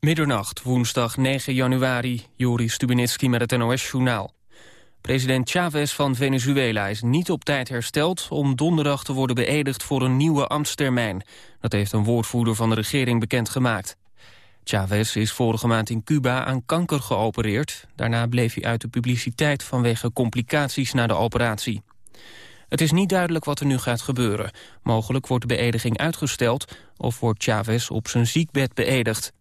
Middernacht, woensdag 9 januari, Juri Stubenitski met het NOS-journaal. President Chavez van Venezuela is niet op tijd hersteld... om donderdag te worden beëdigd voor een nieuwe ambtstermijn. Dat heeft een woordvoerder van de regering bekendgemaakt. Chavez is vorige maand in Cuba aan kanker geopereerd. Daarna bleef hij uit de publiciteit vanwege complicaties na de operatie. Het is niet duidelijk wat er nu gaat gebeuren. Mogelijk wordt de beëdiging uitgesteld... of wordt Chavez op zijn ziekbed beëdigd.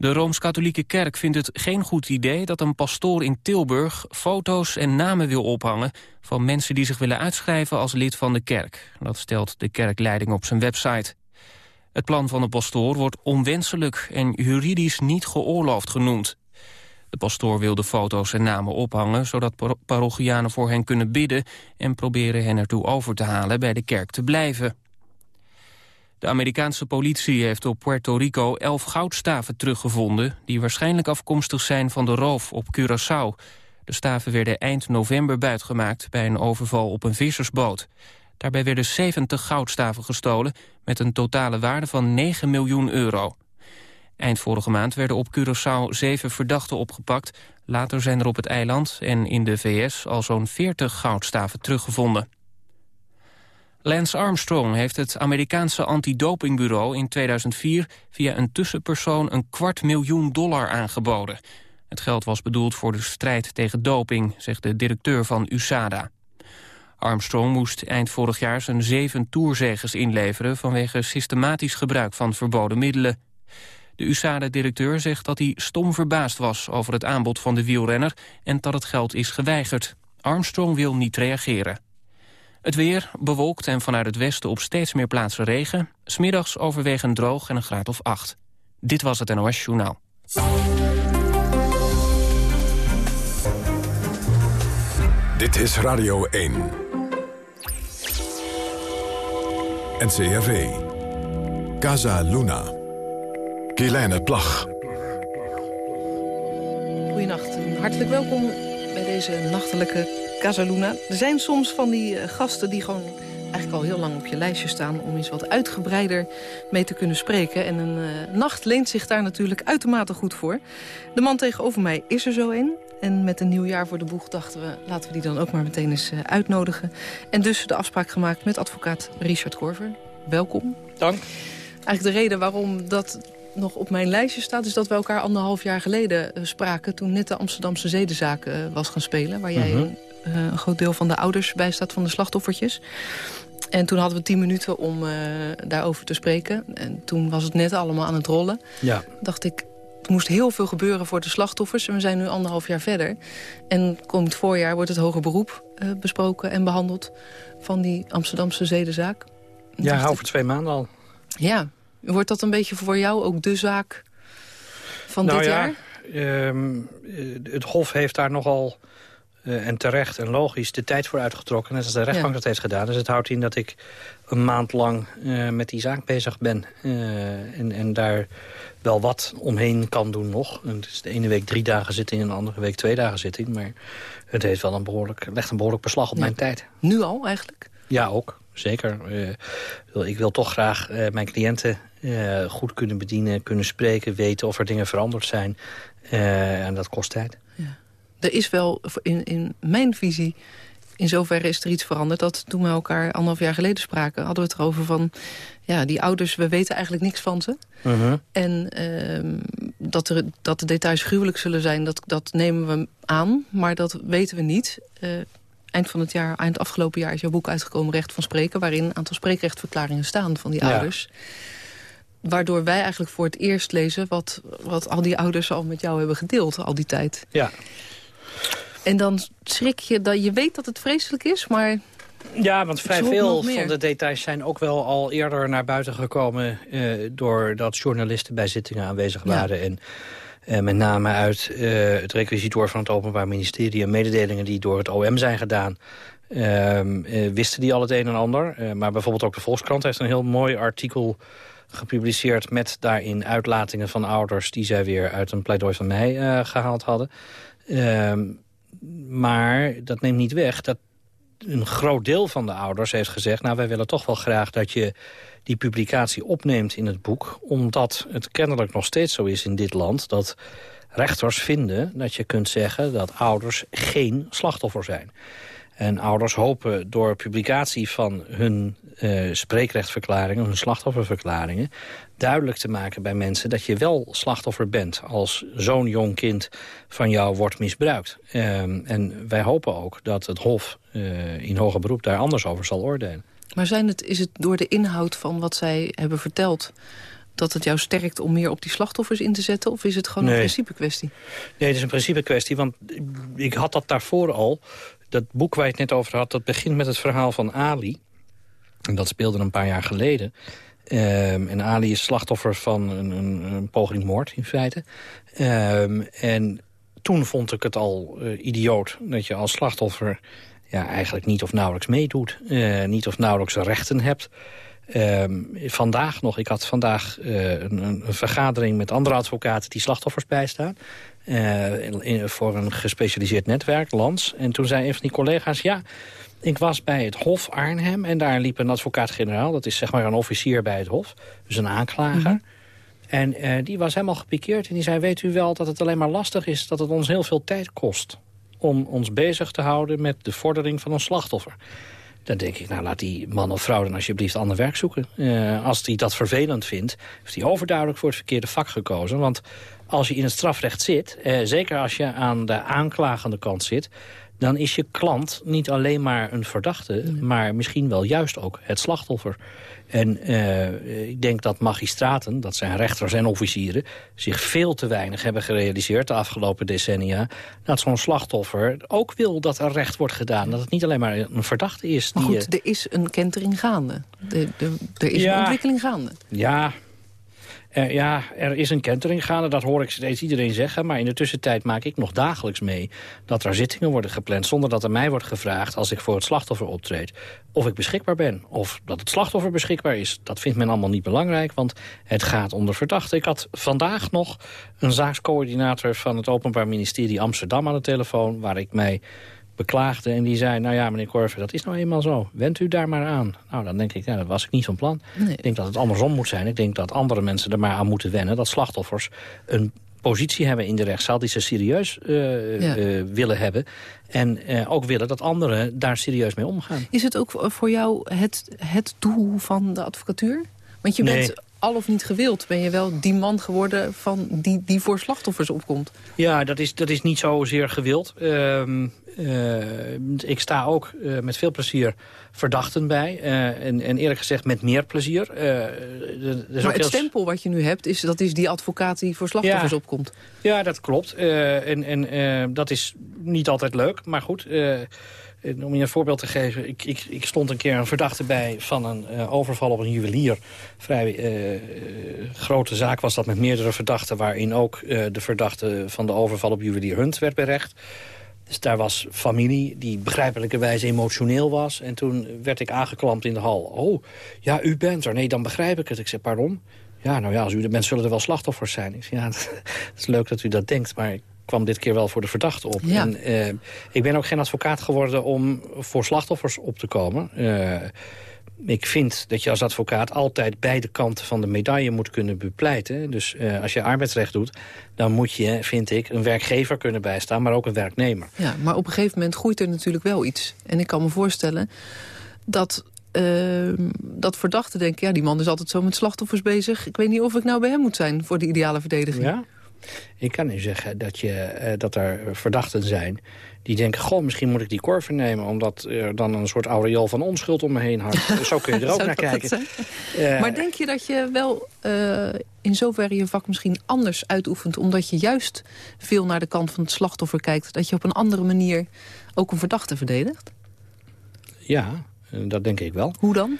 De Rooms-Katholieke Kerk vindt het geen goed idee dat een pastoor in Tilburg foto's en namen wil ophangen van mensen die zich willen uitschrijven als lid van de kerk. Dat stelt de kerkleiding op zijn website. Het plan van de pastoor wordt onwenselijk en juridisch niet geoorloofd genoemd. De pastoor wil de foto's en namen ophangen... zodat parochianen voor hen kunnen bidden... en proberen hen ertoe over te halen bij de kerk te blijven. De Amerikaanse politie heeft op Puerto Rico elf goudstaven teruggevonden... die waarschijnlijk afkomstig zijn van de roof op Curaçao. De staven werden eind november buitgemaakt bij een overval op een vissersboot. Daarbij werden 70 goudstaven gestolen met een totale waarde van 9 miljoen euro. Eind vorige maand werden op Curaçao zeven verdachten opgepakt. Later zijn er op het eiland en in de VS al zo'n 40 goudstaven teruggevonden. Lance Armstrong heeft het Amerikaanse antidopingbureau in 2004 via een tussenpersoon een kwart miljoen dollar aangeboden. Het geld was bedoeld voor de strijd tegen doping, zegt de directeur van USADA. Armstrong moest eind vorig jaar zijn zeven toerzegers inleveren vanwege systematisch gebruik van verboden middelen. De USADA-directeur zegt dat hij stom verbaasd was over het aanbod van de wielrenner en dat het geld is geweigerd. Armstrong wil niet reageren. Het weer bewolkt en vanuit het westen op steeds meer plaatsen regen. Smiddags overwegend droog en een graad of acht. Dit was het NOS Journaal. Dit is Radio 1. NCRV. Casa Luna. Kielijne Plag. Goedenacht en hartelijk welkom deze nachtelijke Casaluna. Er zijn soms van die eh, gasten die gewoon eigenlijk al heel lang op je lijstje staan... om eens wat uitgebreider mee te kunnen spreken. En een uh, nacht leent zich daar natuurlijk uitermate goed voor. De man tegenover mij is er zo een. En met een nieuw jaar voor de boeg dachten we... laten we die dan ook maar meteen eens uh, uitnodigen. En dus de afspraak gemaakt met advocaat Richard Korver. Welkom. Dank. Eigenlijk de reden waarom dat nog op mijn lijstje staat... is dat we elkaar anderhalf jaar geleden spraken... toen net de Amsterdamse zedenzaak was gaan spelen... waar jij mm eh, een groot deel van de ouders bijstaat van de slachtoffertjes. En toen hadden we tien minuten om daarover te spreken. En toen was het net allemaal aan het rollen. Ja. Dacht ik, er moest heel veel gebeuren voor de slachtoffers. En we zijn nu anderhalf jaar verder. En komend voorjaar wordt het hoger beroep besproken en behandeld... van die Amsterdamse zedenzaak. Ja, over twee maanden al. Ja. Wordt dat een beetje voor jou ook de zaak van nou dit ja, jaar? Uh, het Hof heeft daar nogal uh, en terecht en logisch de tijd voor uitgetrokken. Net als de rechtbank ja. dat heeft gedaan. Dus het houdt in dat ik een maand lang uh, met die zaak bezig ben. Uh, en, en daar wel wat omheen kan doen nog. En het is de ene week drie dagen zitting en de andere week twee dagen zitting. Maar het heeft wel een behoorlijk, legt een behoorlijk beslag op ja. mijn tijd. Nu al eigenlijk? Ja, ook. Zeker. ik wil toch graag mijn cliënten goed kunnen bedienen, kunnen spreken, weten of er dingen veranderd zijn. en dat kost tijd. Ja er is wel, in, in mijn visie, in zoverre is er iets veranderd... dat toen we elkaar anderhalf jaar geleden spraken... hadden we het erover van, ja, die ouders, we weten eigenlijk niks van ze. Uh -huh. En uh, dat, er, dat de details gruwelijk zullen zijn, dat, dat nemen we aan. Maar dat weten we niet. Uh, eind van het jaar, eind afgelopen jaar is jouw boek uitgekomen... Recht van Spreken, waarin een aantal spreekrechtverklaringen staan van die ja. ouders waardoor wij eigenlijk voor het eerst lezen... Wat, wat al die ouders al met jou hebben gedeeld, al die tijd. Ja. En dan schrik je, dat je weet dat het vreselijk is, maar... Ja, want vrij veel van de details zijn ook wel al eerder naar buiten gekomen... Uh, doordat journalisten bij zittingen aanwezig waren... Ja. En, uh, met name uit uh, het requisitoor van het Openbaar Ministerie... en mededelingen die door het OM zijn gedaan... Ehm, wisten die al het een en ander. maar bijvoorbeeld ook de Volkskrant heeft een heel mooi artikel gepubliceerd... met daarin uitlatingen van ouders die zij weer uit een pleidooi van mij gehaald hadden. Ehm, maar dat neemt niet weg dat een groot deel van de ouders heeft gezegd... nou, wij willen toch wel graag dat je die publicatie opneemt in het boek... omdat het kennelijk nog steeds zo is in dit land... dat rechters vinden dat je kunt zeggen dat ouders geen slachtoffer zijn. En ouders hopen door publicatie van hun uh, spreekrechtverklaringen, hun slachtofferverklaringen, duidelijk te maken bij mensen dat je wel slachtoffer bent als zo'n jong kind van jou wordt misbruikt. Ehm, en wij hopen ook dat het Hof uh, in hoger beroep daar anders over zal oordelen. Maar zijn het, is het door de inhoud van wat zij hebben verteld dat het jou sterkt om meer op die slachtoffers in te zetten? Of is het gewoon een principe kwestie? Nee, het is een principe kwestie, want ik had dat daarvoor al. Dat boek waar je het net over had, dat begint met het verhaal van Ali. En dat speelde een paar jaar geleden. Um, en Ali is slachtoffer van een, een, een poging moord, in feite. Um, en toen vond ik het al uh, idioot dat je als slachtoffer... Ja, eigenlijk niet of nauwelijks meedoet. Uh, niet of nauwelijks rechten hebt. Um, vandaag nog, ik had vandaag uh, een, een, vergadering met andere advocaten die slachtoffers bijstaan. Uh, in, voor een gespecialiseerd netwerk, Lans. En toen zei een van die collega's, ja, ik was bij het Hof Arnhem en daar liep een advocaat-generaal. Dat is zeg maar een officier bij het Hof, dus een aanklager. Mhm. En uh, die was helemaal gepikeerd en die zei, weet u wel dat het alleen maar lastig is... dat het ons heel veel tijd kost om ons bezig te houden met de vordering van een slachtoffer. Dan denk ik, nou laat die man of vrouw dan alsjeblieft ander werk zoeken. Uh, als hij dat vervelend vindt, heeft hij overduidelijk voor het verkeerde vak gekozen. Want als je in het strafrecht zit, uh, zeker als je aan de aanklagende kant zit dan is je klant niet alleen maar een verdachte... maar misschien wel juist ook het slachtoffer. En uh, ik denk dat magistraten, dat zijn rechters en officieren... zich veel te weinig hebben gerealiseerd de afgelopen decennia... dat zo'n slachtoffer ook wil dat er recht wordt gedaan. Dat het niet alleen maar een verdachte is. Maar goed, er is een kentering gaande. De, de, er is een ontwikkeling gaande. Ja, uh, ja, er is een kentering gaande, dat hoor ik steeds iedereen zeggen. Maar in de tussentijd maak ik nog dagelijks mee dat er zittingen worden gepland... zonder dat er mij wordt gevraagd als ik voor het slachtoffer optreed... of ik beschikbaar ben, of dat het slachtoffer beschikbaar is. Dat vindt men allemaal niet belangrijk, want het gaat om de verdachte. Ik had vandaag nog een zaakscoördinator van het Openbaar Ministerie Amsterdam aan de telefoon... waar ik mij beklaagde. En die zei, nou ja, meneer Korver, dat is nou eenmaal zo. Went u daar maar aan. Nou, dan denk ik, ja, dat was ik niet van plan. Ik denk dat het andersom moet zijn. Ik denk dat andere mensen er maar aan moeten wennen. Dat slachtoffers een positie hebben in de rechtszaal... die ze serieus uh, willen hebben. En uh, ook willen dat anderen daar serieus mee omgaan. Is het ook voor jou het, het doel van de advocatuur? Want je bent al of niet gewild ben je wel die man geworden van die, die voor slachtoffers opkomt. Ja, dat is, dat is niet zozeer gewild. Uh, ik sta ook uh, met veel plezier verdachten bij. Uh, en, en eerlijk gezegd met meer plezier. maar het stempel wat je nu hebt, is, dat is die advocaat die voor slachtoffers opkomt. Ja, dat klopt. en en dat is niet altijd leuk, maar goed... Eh, om je een voorbeeld te geven, ik, ik, ik stond een keer een verdachte bij van een uh, overval op een juwelier. Vrij uh, grote zaak was dat met meerdere verdachten... waarin ook uh, de verdachte van de overval op juwelier Hunt werd berecht. Dus daar was familie die begrijpelijkerwijs emotioneel was. En toen werd ik aangeklampt in de hal. Oh, ja, u bent er. Nee, dan begrijp ik het. Ik zei, pardon? Ja, nou ja, als u er bent, zullen er wel slachtoffers zijn. Ik zei, ja, het is leuk dat u dat denkt, maar kwam dit keer wel voor de verdachte op. En, uh, ik ben ook geen advocaat geworden om voor slachtoffers op te komen. Uh, ik vind dat je als advocaat altijd beide kanten van de medaille moet kunnen bepleiten. Dus uh, als je arbeidsrecht doet, dan moet je, vind ik, een werkgever kunnen bijstaan, maar ook een werknemer. Ja, maar op een gegeven moment groeit er natuurlijk wel iets. En ik kan me voorstellen dat uh, dat verdachten denken... ja, die man is altijd zo met slachtoffers bezig. Ik weet niet of ik nou bij hem moet zijn voor de ideale verdediging. Ja? Ik kan u zeggen dat, je, uh, dat er verdachten zijn die denken... goh, misschien moet ik die korven nemen... omdat er dan een soort aureool van onschuld om me heen hangt. Zo kun je er ook naar kijken. Uh, maar denk je dat je wel uh, in zoverre je vak misschien anders uitoefent... omdat je juist veel naar de kant van het slachtoffer kijkt... dat je op een andere manier ook een verdachte verdedigt? Ja, dat denk ik wel. Hoe dan?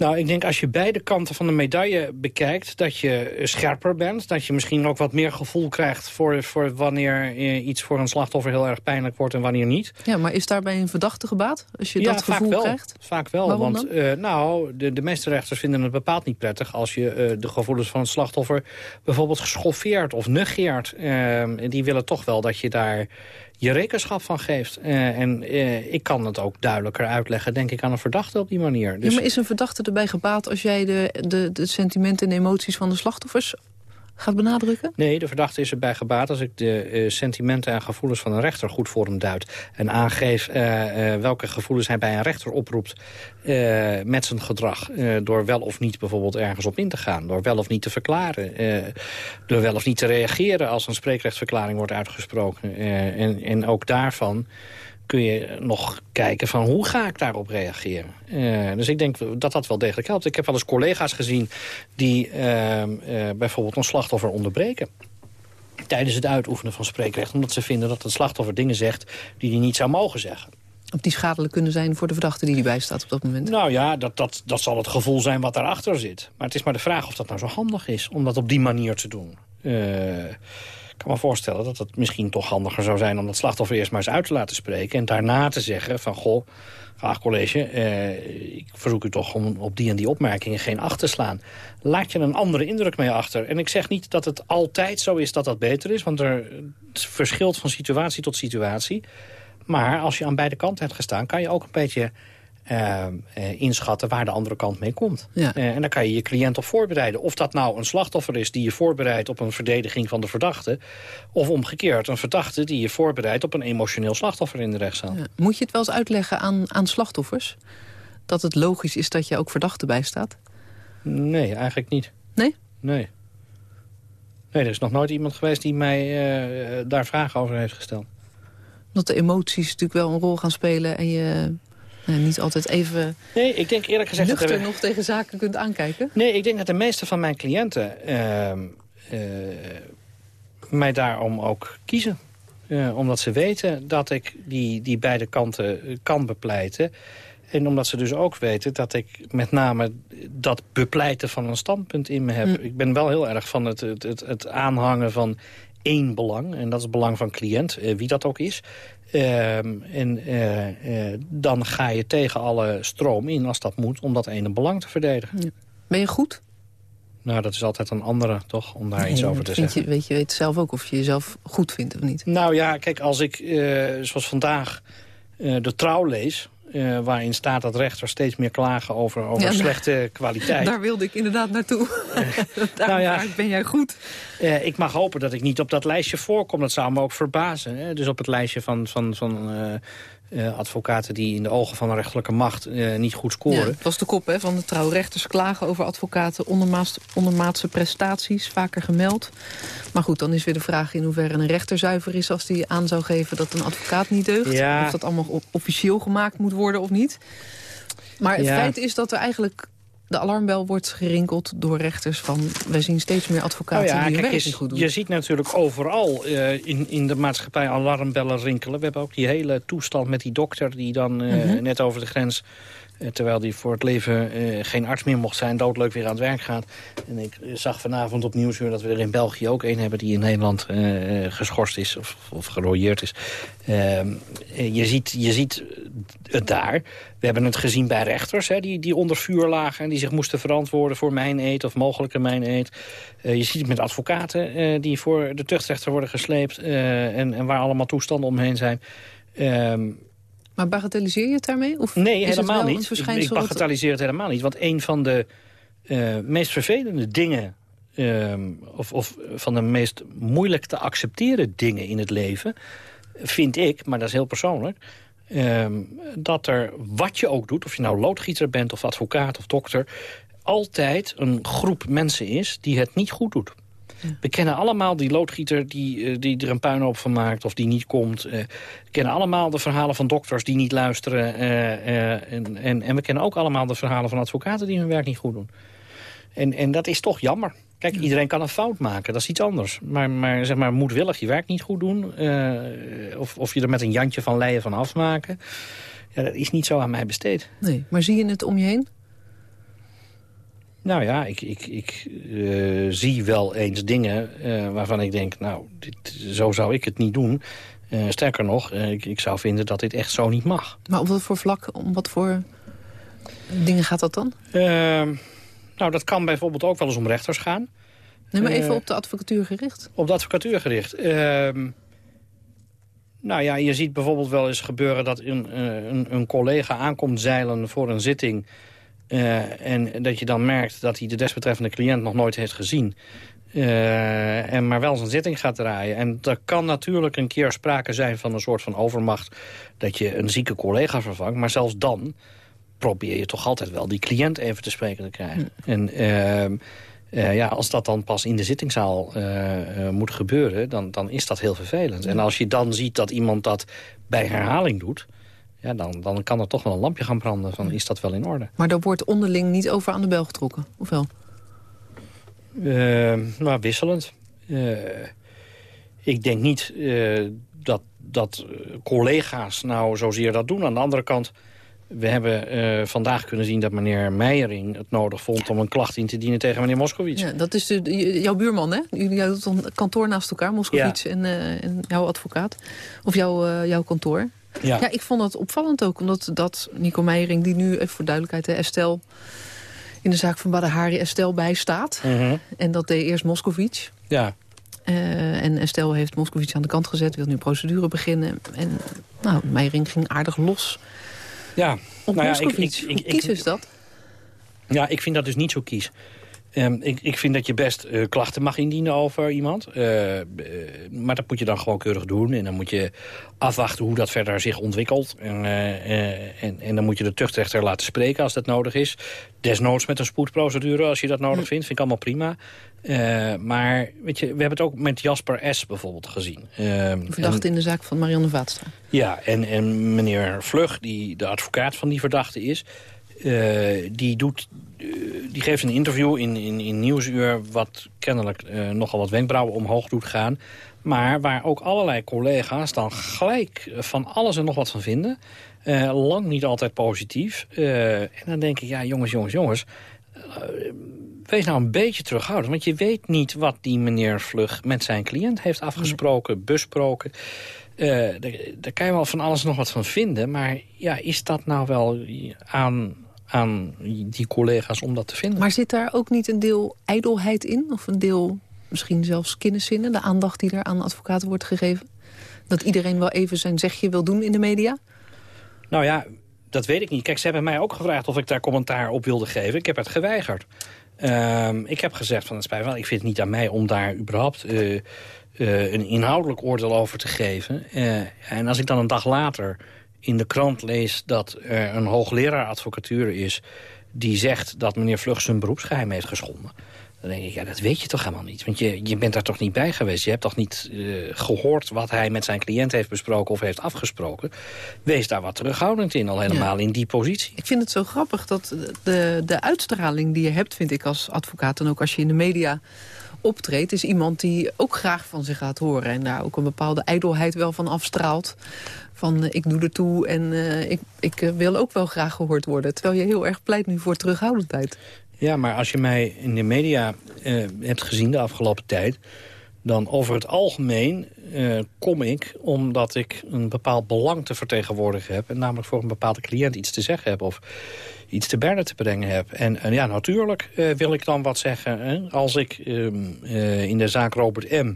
Nou, ik denk als je beide kanten van de medaille bekijkt... dat je scherper bent. Dat je misschien ook wat meer gevoel krijgt... voor, voor wanneer iets voor een slachtoffer heel erg pijnlijk wordt en wanneer niet. Ja, maar is daarbij een verdachte gebaat? Als je ja, dat gevoel vaak wel. krijgt? vaak wel. want uh, nou, de, de meeste rechters vinden het bepaald niet prettig... als je uh, de gevoelens van het slachtoffer bijvoorbeeld geschoffeert of negeert. Uh, die willen toch wel dat je daar je rekenschap van geeft. en ik kan het ook duidelijker uitleggen, denk ik, aan een verdachte op die manier. Dus... Ja, maar is een verdachte erbij gebaat als jij de, de, de sentimenten en emoties van de slachtoffers gaat benadrukken? Nee, de verdachte is erbij gebaat als ik de uh, sentimenten en gevoelens van een rechter goed voor hem duid. En aangeef uh, uh, welke gevoelens hij bij een rechter oproept met zijn gedrag. door wel of niet bijvoorbeeld ergens op in te gaan. Door wel of niet te verklaren. door wel of niet te reageren als een spreekrechtsverklaring wordt uitgesproken. en, en ook daarvan kun je nog kijken van hoe ga ik daarop reageren. Uh, dus ik denk dat dat wel degelijk helpt. Ik heb wel eens collega's gezien die uh, uh, bijvoorbeeld een slachtoffer onderbreken tijdens het uitoefenen van spreekrecht. Omdat ze vinden dat het slachtoffer dingen zegt die hij niet zou mogen zeggen. Of die schadelijk kunnen zijn voor de verdachte die erbij staat op dat moment? Nou ja, dat, dat, dat zal het gevoel zijn wat daarachter zit. Maar het is maar de vraag of dat nou zo handig is om dat op die manier te doen kan me voorstellen dat het misschien toch handiger zou zijn... om dat slachtoffer eerst maar eens uit te laten spreken... en daarna te zeggen van, goh, graag college... Eh, ik verzoek u toch om op die en die opmerkingen geen acht te slaan. Laat je een andere indruk mee achter. En ik zeg niet dat het altijd zo is dat dat beter is... want er verschilt van situatie tot situatie... Maar als je aan beide kanten hebt gestaan... kan je ook een beetje uh, inschatten waar de andere kant mee komt. Ja. Uh, en dan kan je je cliënt op voorbereiden. Of dat nou een slachtoffer is die je voorbereidt op een verdediging van de verdachte... of omgekeerd een verdachte die je voorbereidt op een emotioneel slachtoffer in de rechtszaal. Ja. Moet je het wel eens uitleggen aan, aan slachtoffers? Dat het logisch is dat je ook verdachte bijstaat? Nee, eigenlijk niet. Nee? Nee. Nee, er is nog nooit iemand geweest die mij uh, daar vragen over heeft gesteld. Dat de emoties natuurlijk wel een rol gaan spelen en je niet altijd even nee, ik denk eerlijk gezegd dat er... nog tegen zaken kunt aankijken? Nee, ik denk dat de meeste van mijn cliënten uh, uh, mij daarom ook kiezen. Uh, omdat ze weten dat ik die, die beide kanten kan bepleiten. En omdat ze dus ook weten dat ik met name dat bepleiten van een standpunt in me heb. Mm. Ik ben wel heel erg van het, het, het, het aanhangen van één belang. En dat is het belang van cliënt, wie dat ook is. Ehm, en uh, dan ga je tegen alle stroom in als dat moet... om dat ene belang te verdedigen. Ben je goed? Nou, dat is altijd een andere, toch, om daar iets over te zeggen. Je, weet je weet zelf ook of je jezelf goed vindt of niet? Nou ja, kijk, als ik, zoals vandaag, de trouw lees... Uh, waarin staat dat rechters steeds meer klagen over, over slechte kwaliteit. Daar wilde ik inderdaad naartoe. daar nou ja, ben jij goed. Uh, ik mag hopen dat ik niet op dat lijstje voorkom. Dat zou me ook verbazen. Hè? Dus op het lijstje van, van, van uh, uh, advocaten die in de ogen van de rechterlijke macht uh, niet goed scoren. Ja, dat was de kop hè, van de trouwrechters klagen over advocaten ondermaats, ondermaatse prestaties, vaker gemeld. Maar goed, dan is weer de vraag in hoeverre een rechter zuiver is als die aan zou geven dat een advocaat niet deugt. Ja. Of dat allemaal officieel gemaakt moet worden of niet. Maar het feit is dat er eigenlijk de alarmbel wordt gerinkeld door rechters van... wij zien steeds meer advocaten oh ja, die kijk, niet goed doen. Je ziet natuurlijk overal uh, in, in de maatschappij alarmbellen rinkelen. We hebben ook die hele toestand met die dokter... die dan uh, mm -hmm. net over de grens eh, terwijl hij voor het leven geen arts meer mocht zijn, doodleuk weer aan het werk gaat. En ik zag vanavond op Nieuwsuur dat we er in België ook een hebben... die in Nederland geschorst is of, of gerooieerd is. Ehm, je, ziet, je ziet het daar. We hebben het gezien bij rechters hè, die, die onder vuur lagen... en die zich moesten verantwoorden voor mijn eet of mogelijke mijn eet. je ziet het met advocaten die voor de tuchtrechter worden gesleept... en, en waar allemaal toestanden omheen zijn... Um, maar bagatelliseer je het daarmee? Of nee, helemaal niet. Ik, bagatelliseer het helemaal niet. Want een van de meest vervelende dingen... Uh, of, of van de meest moeilijk te accepteren dingen in het leven... vind ik, maar dat is heel persoonlijk... Uh, dat er, wat je ook doet, of je nou loodgieter bent... of advocaat of dokter... altijd een groep mensen is die het niet goed doet. We kennen allemaal die loodgieter die, eh, die er een puinhoop van maakt of die niet komt. Uh, we kennen allemaal de verhalen van dokters die niet luisteren. Uh, en, en, en, we kennen ook allemaal de verhalen van advocaten die hun werk niet goed doen. En, en dat is toch jammer. Kijk, iedereen kan een fout maken, dat is iets anders. Maar, maar zeg maar, moedwillig je werk niet goed doen... of, of je er met een jantje van leien van afmaken... Ja, dat is niet zo aan mij besteed. Nee, maar zie je het om je heen? Nou ja, ik, ik, ik uh, zie wel eens dingen uh, waarvan ik denk... nou, dit, zo zou ik het niet doen. Sterker nog, ik, ik zou vinden dat dit echt zo niet mag. Maar op wat voor vlak, om wat voor dingen gaat dat dan? Nou, dat kan bijvoorbeeld ook wel eens om rechters gaan. Nee, maar even op de advocatuur gericht. Op de advocatuur gericht. Ehm, Nou ja, je ziet bijvoorbeeld wel eens gebeuren dat een, een, een collega aankomt zeilen voor een zitting... Uh, en dat je dan merkt dat hij de desbetreffende cliënt nog nooit heeft gezien. Uh, en maar wel zijn zitting gaat draaien. En er kan natuurlijk een keer sprake zijn van een soort van overmacht... dat je een zieke collega vervangt. Maar zelfs dan probeer je toch altijd wel die cliënt even te spreken te krijgen. Hm. En uh, ja, als dat dan pas in de zittingzaal moet gebeuren... Dan, dan is dat heel vervelend. En als je dan ziet dat iemand dat bij herhaling doet... Ja, dan, dan kan er toch wel een lampje gaan branden van is dat wel in orde. Maar daar wordt onderling niet over aan de bel getrokken, of wel? Uh, nou, wisselend. Ik denk niet dat, dat collega's nou zozeer dat doen. Aan de andere kant, we hebben vandaag kunnen zien dat meneer Meijering het nodig vond... om een klacht in te dienen tegen meneer Moskowitz. Ja, dat is de, jouw buurman, hè? Jullie hebben een kantoor naast elkaar, Moskowitz en, en, jouw advocaat. Of jouw, jouw kantoor. Ja. ja, ik vond dat opvallend ook. Omdat dat Nico Meijering, die nu, even voor duidelijkheid, de Estel in de zaak van Badahari Estel bijstaat. Mm En dat deed eerst Moscovici. Ja. Uh, en Estel heeft Moscovici aan de kant gezet, wil nu procedure beginnen. En nou, Meijering ging aardig los ja. op nou ja, Moscovici. Hoe kies is dat? Ja, ik vind dat dus niet zo kies. Um, ik, ik vind dat je best uh, klachten mag indienen over iemand. Uh, uh, maar dat moet je dan gewoon keurig doen. En dan moet je afwachten hoe dat verder zich ontwikkelt. En, en, en, dan moet je de tuchtrechter laten spreken als dat nodig is. Desnoods met een spoedprocedure als je dat nodig vindt. Vind ik allemaal prima. Maar weet je, we hebben het ook met Jasper S. bijvoorbeeld gezien. Verdachte in de zaak van Marianne Vaatstra. Ja, en, en meneer Vlug, die de advocaat van die verdachte is... die doet eh, die geeft een interview in, in, in Nieuwsuur... wat kennelijk nogal wat wenkbrauwen omhoog doet gaan. Maar waar ook allerlei collega's dan gelijk van alles en nog wat van vinden. Lang niet altijd positief. En dan denk ik, ja jongens, jongens, jongens... wees nou een beetje terughoudend. Want je weet niet wat die meneer Vlug met zijn cliënt heeft afgesproken, besproken. daar kan je wel van alles nog wat van vinden. Maar ja, is dat nou wel aan aan die collega's om dat te vinden. Maar zit daar ook niet een deel ijdelheid in? Of een deel misschien zelfs kenniszinnen? De aandacht die er aan advocaten wordt gegeven? Dat iedereen wel even zijn zegje wil doen in de media? Nou ja, dat weet ik niet. Kijk, ze hebben mij ook gevraagd of ik daar commentaar op wilde geven. Ik heb het geweigerd. Ehm, ik heb gezegd van het spijt wel, ik vind het niet aan mij om daar überhaupt uh, uh, een inhoudelijk oordeel over te geven. Uh, en als ik dan een dag later in de krant lees dat er een hoogleraar advocatuur is... die zegt dat meneer Vlug zijn beroepsgeheim heeft geschonden... Dan denk ik, ja, dat weet je toch helemaal niet. Want je, je bent daar toch niet bij geweest. Je hebt toch niet uh, gehoord wat hij met zijn cliënt heeft besproken of heeft afgesproken. Wees daar wat terughoudend in, al helemaal in die positie. Ik vind het zo grappig dat de, de uitstraling die je hebt, vind ik als advocaat... en ook als je in de media optreedt, is iemand die ook graag van zich gaat horen... en daar ook een bepaalde ijdelheid wel van afstraalt. Van eh, ik doe er toe en uh, ik, ik wil ook wel graag gehoord worden. Terwijl je heel erg pleit nu voor terughoudendheid. Ja, maar als je mij in de media hebt gezien de afgelopen tijd... dan over het algemeen kom ik omdat ik een bepaald belang te vertegenwoordigen heb... en namelijk voor een bepaalde cliënt iets te zeggen heb... of iets te berden te brengen heb. En, ja, natuurlijk wil ik dan wat zeggen. Hè? Als ik ehm, in de zaak Robert M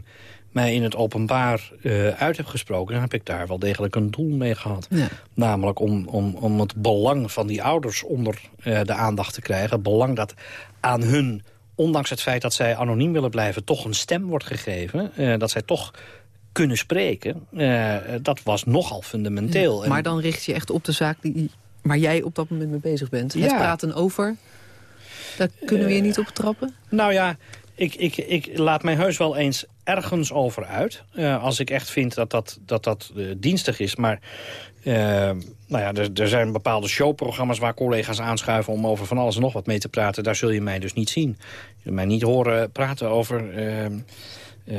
mij in het openbaar uh, uit heb gesproken... dan heb ik daar wel degelijk een doel mee gehad. Ja. Namelijk om, om, om het belang van die ouders onder uh, de aandacht te krijgen. Het belang dat aan hun, ondanks het feit dat zij anoniem willen blijven... toch een stem wordt gegeven. Uh, dat zij toch kunnen spreken. dat was nogal fundamenteel. Ja, maar dan richt je echt op de zaak die, waar jij op dat moment mee bezig bent. Het praten over... Daar kunnen we je niet op trappen? Nou ja, ik, ik, ik laat mij heus wel eens ergens over uit. Uh, als ik echt vind dat dat, dat, dat uh, dienstig is. Maar uh, nou ja, er, er, zijn bepaalde showprogramma's waar collega's aanschuiven... om over van alles en nog wat mee te praten. Daar zul je mij dus niet zien. Je zult mij niet horen praten over...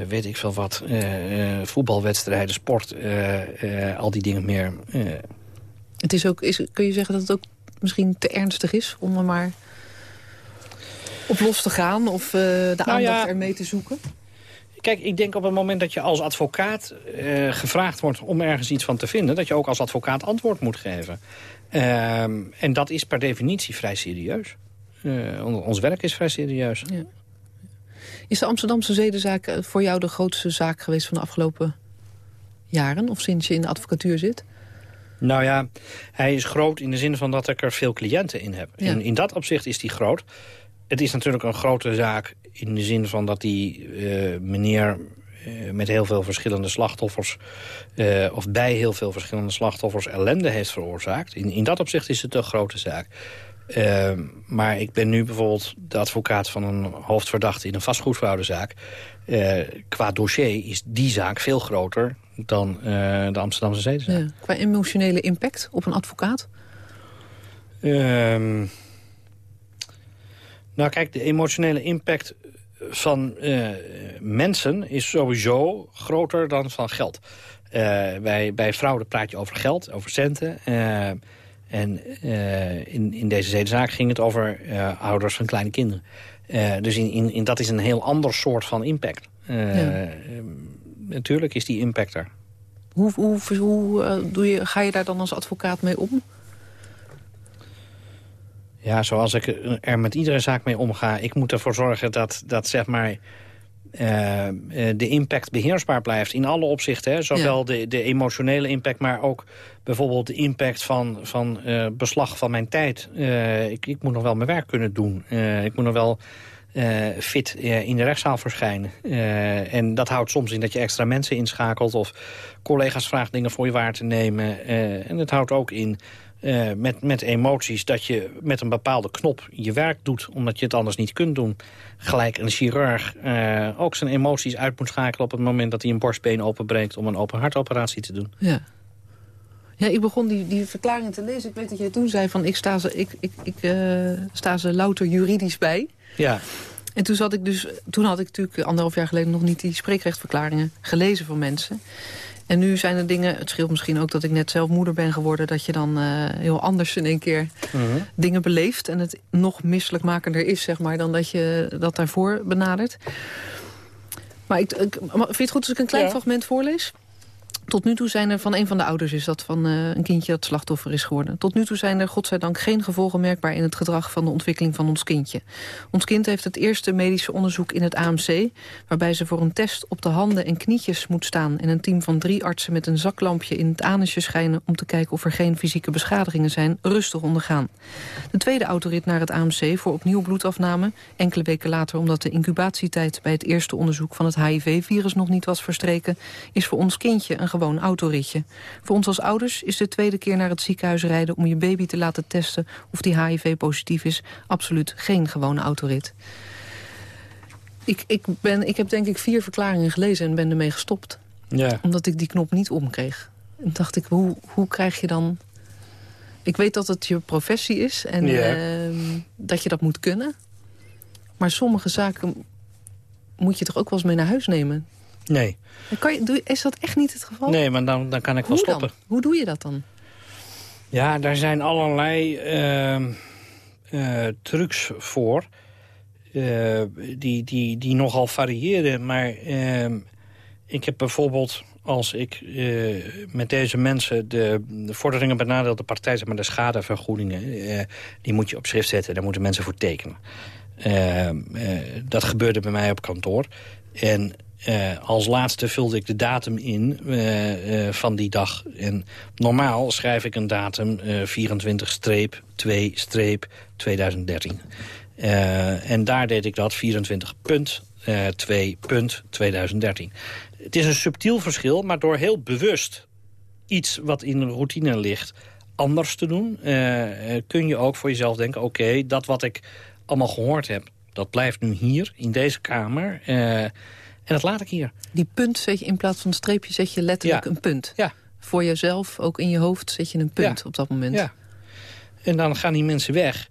weet ik veel wat, voetbalwedstrijden, sport, al die dingen meer. Het is ook, is, kun je zeggen dat het ook misschien te ernstig is om er maar op los te gaan of de nou aandacht ja, ermee te zoeken? Kijk, ik denk op het moment dat je als advocaat uh, gevraagd wordt om ergens iets van te vinden... dat je ook als advocaat antwoord moet geven. Uh, en dat is per definitie vrij serieus. Uh, ons werk is vrij serieus. Ja. Is de Amsterdamse zedenzaak eh, voor jou de grootste zaak geweest van de afgelopen jaren of sinds je in de advocatuur zit? Nou ja, hij is groot in de zin van dat ik er veel cliënten in heb. In, in dat opzicht is hij groot. Het is natuurlijk een grote zaak in de zin van dat die uh, meneer uh, met heel veel verschillende slachtoffers... Uh, of bij heel veel verschillende slachtoffers ellende heeft veroorzaakt. In, in dat opzicht is het een grote zaak. maar ik ben nu bijvoorbeeld de advocaat van een hoofdverdachte in een vastgoedfraudezaak. qua dossier is die zaak veel groter dan de Amsterdamse zedenzaak. Ja, qua emotionele impact op een advocaat? Nou kijk, de emotionele impact van uh, mensen is sowieso groter dan van geld. Uh, bij, bij fraude praat je over geld, over centen. Uh, en in, in deze zedenzaak ging het over ouders van kleine kinderen. dus in, in, in, dat is een heel ander soort van impact. Ja. Natuurlijk is die impact er. Hoe, hoe, hoe doe je, ga je daar dan als advocaat mee om? Ja, zoals ik er met iedere zaak mee omga. Ik moet ervoor zorgen dat, dat zeg maar... Uh, de impact beheersbaar blijft in alle opzichten. Hè? Zowel de, de emotionele impact, maar ook bijvoorbeeld de impact van, van uh, beslag van mijn tijd. Uh, ik, ik moet nog wel mijn werk kunnen doen. ik moet nog wel fit in de rechtszaal verschijnen. en dat houdt soms in dat je extra mensen inschakelt... of collega's vraagt dingen voor je waar te nemen. en het houdt ook in uh, met, met emoties... dat je met een bepaalde knop je werk doet... omdat je het anders niet kunt doen. Gelijk een chirurg uh, ook zijn emoties uit moet schakelen... op het moment dat hij een borstbeen openbreekt... om een open hartoperatie te doen. Ja. Ja, ik begon die, die verklaringen te lezen. Ik weet dat jij toen zei van ik sta ze, ik, ik, ik, uh, sta ze louter juridisch bij. Ja. En toen, zat ik dus, toen had ik natuurlijk anderhalf jaar geleden nog niet die spreekrechtverklaringen gelezen van mensen. En nu zijn er dingen, het scheelt misschien ook dat ik net zelf moeder ben geworden... dat je dan uh, heel anders in één keer uh mhm. -huh. dingen beleeft... en het nog misselijkmakender is, zeg maar, dan dat je dat daarvoor benadert. Maar ik, ik, vind je het goed als ik een klein ja. fragment voorlees? Tot nu toe zijn er van een van de ouders is dat van uh, een kindje dat slachtoffer is geworden. Tot nu toe zijn er godzijdank geen gevolgen merkbaar in het gedrag van de ontwikkeling van ons kindje. Ons kind heeft het eerste medische onderzoek in het AMC, waarbij ze voor een test op de handen en knietjes moet staan en een team van drie artsen met een zaklampje in het anusje schijnen om te kijken of er geen fysieke beschadigingen zijn, rustig ondergaan. De tweede autorit naar het AMC voor opnieuw bloedafname, enkele weken later omdat de incubatietijd bij het eerste onderzoek van het HIV-virus nog niet was verstreken, is voor ons kindje een gewoon autoritje. Voor ons als ouders is de tweede keer naar het ziekenhuis rijden... om je baby te laten testen of die HIV-positief is... absoluut geen gewone autorit. Ik, ik, ben, ik heb denk ik vier verklaringen gelezen en ben ermee gestopt. Ja. Omdat ik die knop niet omkreeg. En dacht ik, hoe, hoe krijg je dan... Ik weet dat het je professie is en ja. uh, dat je dat moet kunnen. Maar sommige zaken moet je toch ook wel eens mee naar huis nemen? Nee. Kan je, doe, is dat echt niet het geval? Nee, maar dan, dan kan ik wel stoppen. Dan? Hoe doe je dat dan? Ja, daar zijn allerlei uh, uh, trucs voor. Uh, die, die, die nogal variëren. Maar ehm, ik heb bijvoorbeeld als ik eh, met deze mensen de, de vorderingen benadeelde partij... zeg maar de schadevergoedingen, die moet je op schrift zetten. Daar moeten mensen voor tekenen. Ehm, dat gebeurde bij mij op kantoor. En uh, als laatste vulde ik de datum in uh, uh, van die dag. En normaal schrijf ik een datum 24-2-2013. en daar deed ik dat 24.2.2013. Het is een subtiel verschil, maar door heel bewust iets wat in de routine ligt anders te doen... kun je ook voor jezelf denken, oké, dat wat ik allemaal gehoord heb... dat blijft nu hier, in deze kamer... En dat laat ik hier. Die punt zet je in plaats van een streepje zet je letterlijk ja. een punt. Ja. Voor jezelf, ook in je hoofd, zet je een punt ja. op dat moment. Ja. En dan gaan die mensen weg.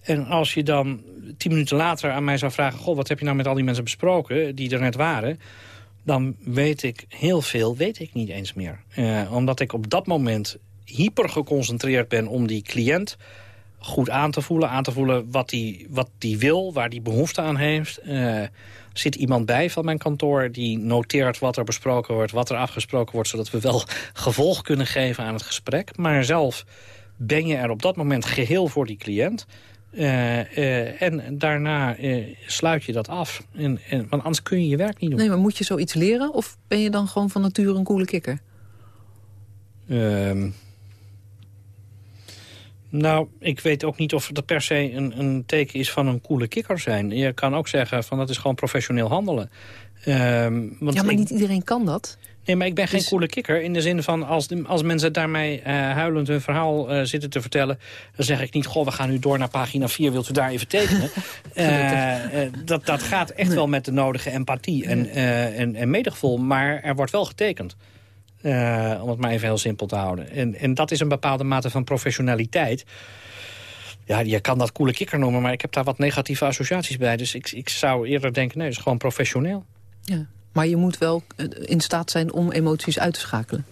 En als je dan tien minuten later aan mij zou vragen... Goh, wat heb je nou met al die mensen besproken die er net waren... dan weet ik heel veel, weet ik niet eens meer. Uh, omdat ik op dat moment hyper geconcentreerd ben om die cliënt goed aan te voelen. Aan te voelen wat die, wat die wil, waar die behoefte aan heeft. Uh, zit iemand bij van mijn kantoor die noteert wat er besproken wordt... wat er afgesproken wordt, zodat we wel gevolg kunnen geven aan het gesprek. Maar zelf ben je er op dat moment geheel voor die cliënt... Uh, uh, en daarna uh, sluit je dat af. En, en, want anders kun je je werk niet doen. Nee, maar moet je zoiets leren? Of ben je dan gewoon van nature een coole kikker? Ehm, nou, ik weet ook niet of dat per se een, een teken is van een coole kikker zijn. Je kan ook zeggen van dat is gewoon professioneel handelen. Um, want ja, maar niet iedereen kan dat. Nee, maar ik ben geen dus... coole kikker. In de zin van, als, als mensen daarmee uh, huilend hun verhaal uh, zitten te vertellen... dan zeg ik niet, goh, we gaan nu door naar pagina 4, wilt u daar even tekenen? uh, dat, dat gaat echt wel met de nodige empathie en, en, en medegevoel. Maar er wordt wel getekend. Om het maar even heel simpel te houden. En, en dat is een bepaalde mate van professionaliteit... Ja, je kan dat coole kikker noemen, maar ik heb daar wat negatieve associaties bij. Dus ik, ik zou eerder denken, nee, het is gewoon professioneel. Ja. Maar je moet wel eh, in staat zijn om emoties uit te schakelen.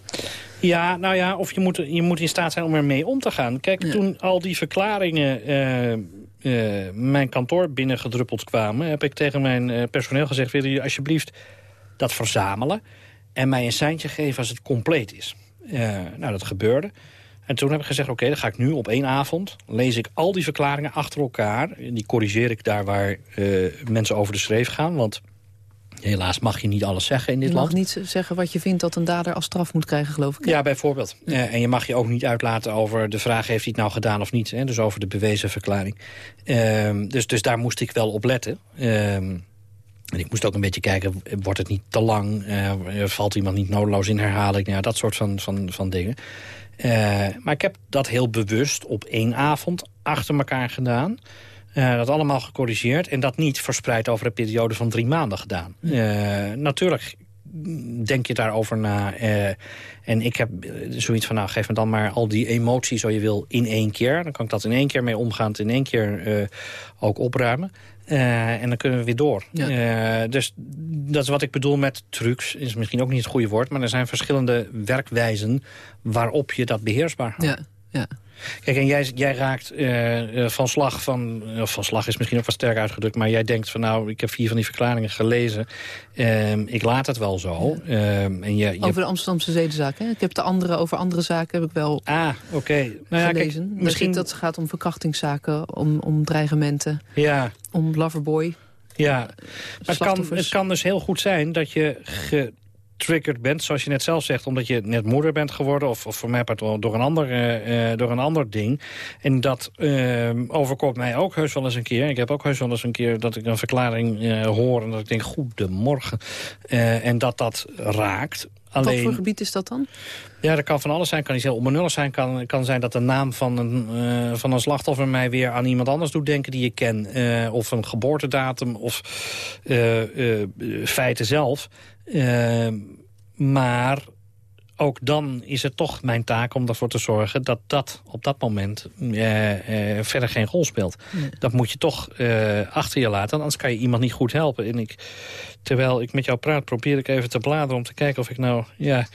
Ja, nou ja, of je moet, je moet in staat zijn om ermee om te gaan. Kijk, toen al die verklaringen uh, uh, mijn kantoor binnengedruppeld kwamen... heb ik tegen mijn personeel gezegd... willen jullie alsjeblieft dat verzamelen... en mij een seintje geven als het compleet is. nou, dat gebeurde. En toen heb ik gezegd, oké, dan ga ik nu op één avond... lees ik al die verklaringen achter elkaar. En die corrigeer ik daar waar mensen over de schreef gaan. Want Helaas mag je niet alles zeggen in dit land. Je mag niet zeggen wat je vindt dat een dader als straf moet krijgen, geloof ik. Ja, bijvoorbeeld. Eh, en je mag je ook niet uitlaten over de vraag... heeft hij het nou gedaan of niet? Hè? Dus over de bewezen verklaring. Ehm, dus, dus daar moest ik wel op letten. En ik moest ook een beetje kijken, wordt het niet te lang? Uh, valt iemand niet nodeloos in herhaling? Nou ja, dat soort van, van, van dingen. Uh, maar ik heb dat heel bewust op één avond achter elkaar gedaan... Uh, dat allemaal gecorrigeerd en dat niet verspreid over een periode van drie maanden gedaan. Natuurlijk denk je daarover na. En ik heb zoiets van, nou geef me dan maar al die emoties zo je wil in één keer. Dan kan ik dat in één keer mee omgaan, in één keer ook opruimen. En dan kunnen we weer door. dus dat is wat ik bedoel met trucs. Is misschien ook niet het goede woord. Maar er zijn verschillende werkwijzen waarop je dat beheersbaar houdt. Ja, ja. Kijk, en jij, jij raakt uh, van slag van... Of van slag is misschien ook wat sterk uitgedrukt... maar jij denkt van nou, ik heb vier van die verklaringen gelezen. Uh, ik laat het wel zo. Uh, en je, je... Over de Amsterdamse zedenzaak, hè? Ik heb de andere, over andere zaken heb ik wel ah, oké. Nou ja, gelezen. Kijk, misschien... Dat het gaat om verkrachtingszaken, om, om dreigementen, ja. om loverboy. Ja, maar het kan, het kan dus heel goed zijn dat je ge getriggerd bent, zoals je net zelf zegt... omdat je net moeder bent geworden of, of voor mij door een, ander, uh, door een ander ding. En dat uh, overkomt mij ook heus wel eens een keer. Ik heb ook heus wel eens een keer dat ik een verklaring uh, hoor... en dat ik denk, goedemorgen. en dat dat raakt. Alleen, Wat voor gebied is dat dan? Ja, dat kan van alles zijn. Kan niet heel onbenullig zijn. Kan, kan zijn dat de naam van een, uh, van een slachtoffer mij weer aan iemand anders doet denken die ik ken. Uh, of een geboortedatum of uh, feiten zelf. Maar ook dan is het toch mijn taak om ervoor te zorgen... dat dat op dat moment eh, eh, verder geen rol speelt. Dat moet je toch eh, achter je laten, anders kan je iemand niet goed helpen. En ik, terwijl ik met jou praat, probeer ik even te bladeren... om te kijken of ik nou... ja,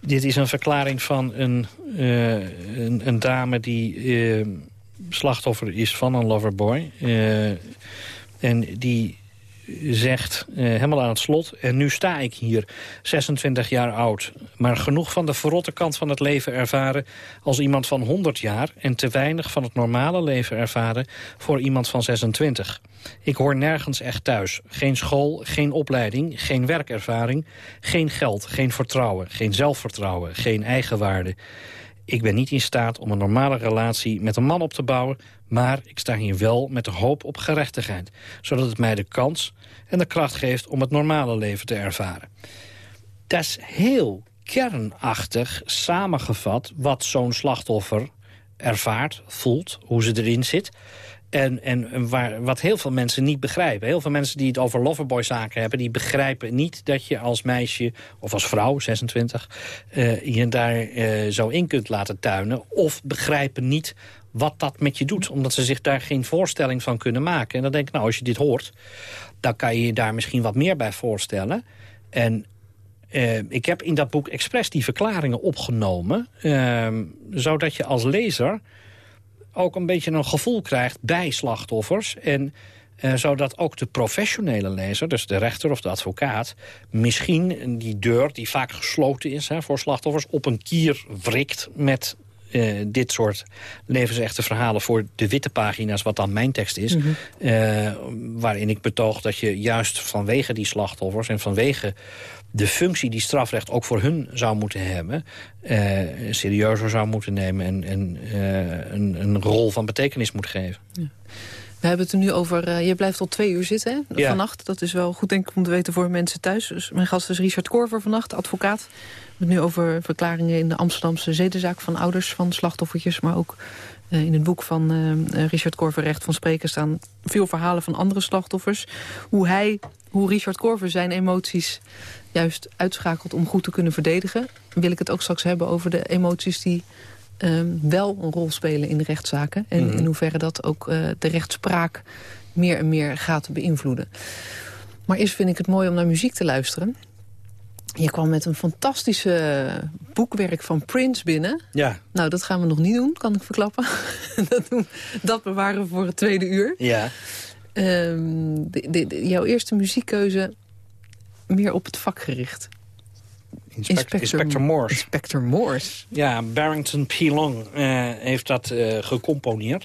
Dit is een verklaring van een, een, een, dame die slachtoffer is van een loverboy... en die zegt, eh, helemaal aan het slot... en nu sta ik hier, 26 jaar oud... maar genoeg van de verrotte kant van het leven ervaren... als iemand van 100 jaar... en te weinig van het normale leven ervaren voor iemand van 26. Ik hoor nergens echt thuis. Geen school, geen opleiding, geen werkervaring... geen geld, geen vertrouwen, geen zelfvertrouwen, geen eigenwaarde... Ik ben niet in staat om een normale relatie met een man op te bouwen... maar ik sta hier wel met de hoop op gerechtigheid... zodat het mij de kans en de kracht geeft om het normale leven te ervaren. Dat is heel kernachtig samengevat wat zo'n slachtoffer ervaart, voelt, hoe ze erin zit... En, en waar, wat heel veel mensen niet begrijpen. Heel veel mensen die het over loverboy-zaken hebben... die begrijpen niet dat je als meisje of als vrouw, 26... Uh, je daar uh, zo in kunt laten tuinen. Of begrijpen niet wat dat met je doet. Omdat ze zich daar geen voorstelling van kunnen maken. En dan denk ik, nou, als je dit hoort... dan kan je je daar misschien wat meer bij voorstellen. En uh, ik heb in dat boek expres die verklaringen opgenomen... Ehm, zodat je als lezer ook een beetje een gevoel krijgt bij slachtoffers. En uh, zodat ook de professionele lezer, dus de rechter of de advocaat... misschien die deur, die vaak gesloten is hè, voor slachtoffers... op een kier wrikt met dit soort levensechte verhalen voor de witte pagina's... wat dan mijn tekst is. Mhm. waarin ik betoog dat je juist vanwege die slachtoffers... en vanwege de functie die strafrecht ook voor hun zou moeten hebben... serieuzer zou moeten nemen en, en een, een, rol van betekenis moet geven. Ja. We hebben het er nu over, uh, je blijft tot twee uur zitten hè? vannacht. Dat is wel goed denk ik om te weten voor mensen thuis. Dus mijn gast is Richard Korver vannacht, advocaat. We hebben het nu over verklaringen in de Amsterdamse zedenzaak van ouders van slachtoffertjes. Maar ook uh, in het boek van uh, Richard Korver Recht van Spreken staan veel verhalen van andere slachtoffers. Hoe hij, hoe Richard Korver zijn emoties juist uitschakelt om goed te kunnen verdedigen. Wil ik het ook straks hebben over de emoties die Ehm, wel een rol spelen in de rechtszaken. En mhm. in hoeverre dat ook uh, de rechtspraak meer en meer gaat beïnvloeden. Maar eerst vind ik het mooi om naar muziek te luisteren. Je kwam met een fantastische boekwerk van Prince binnen. Ja. Nou, dat gaan we nog niet doen, kan ik verklappen. dat, doen, dat bewaren we voor het tweede uur. Ja. Um, de, jouw eerste muziekkeuze meer op het vak gericht. Inspector, Inspector Morse. Inspector Morse. Ja, Barrington P. Long uh, heeft dat uh, gecomponeerd.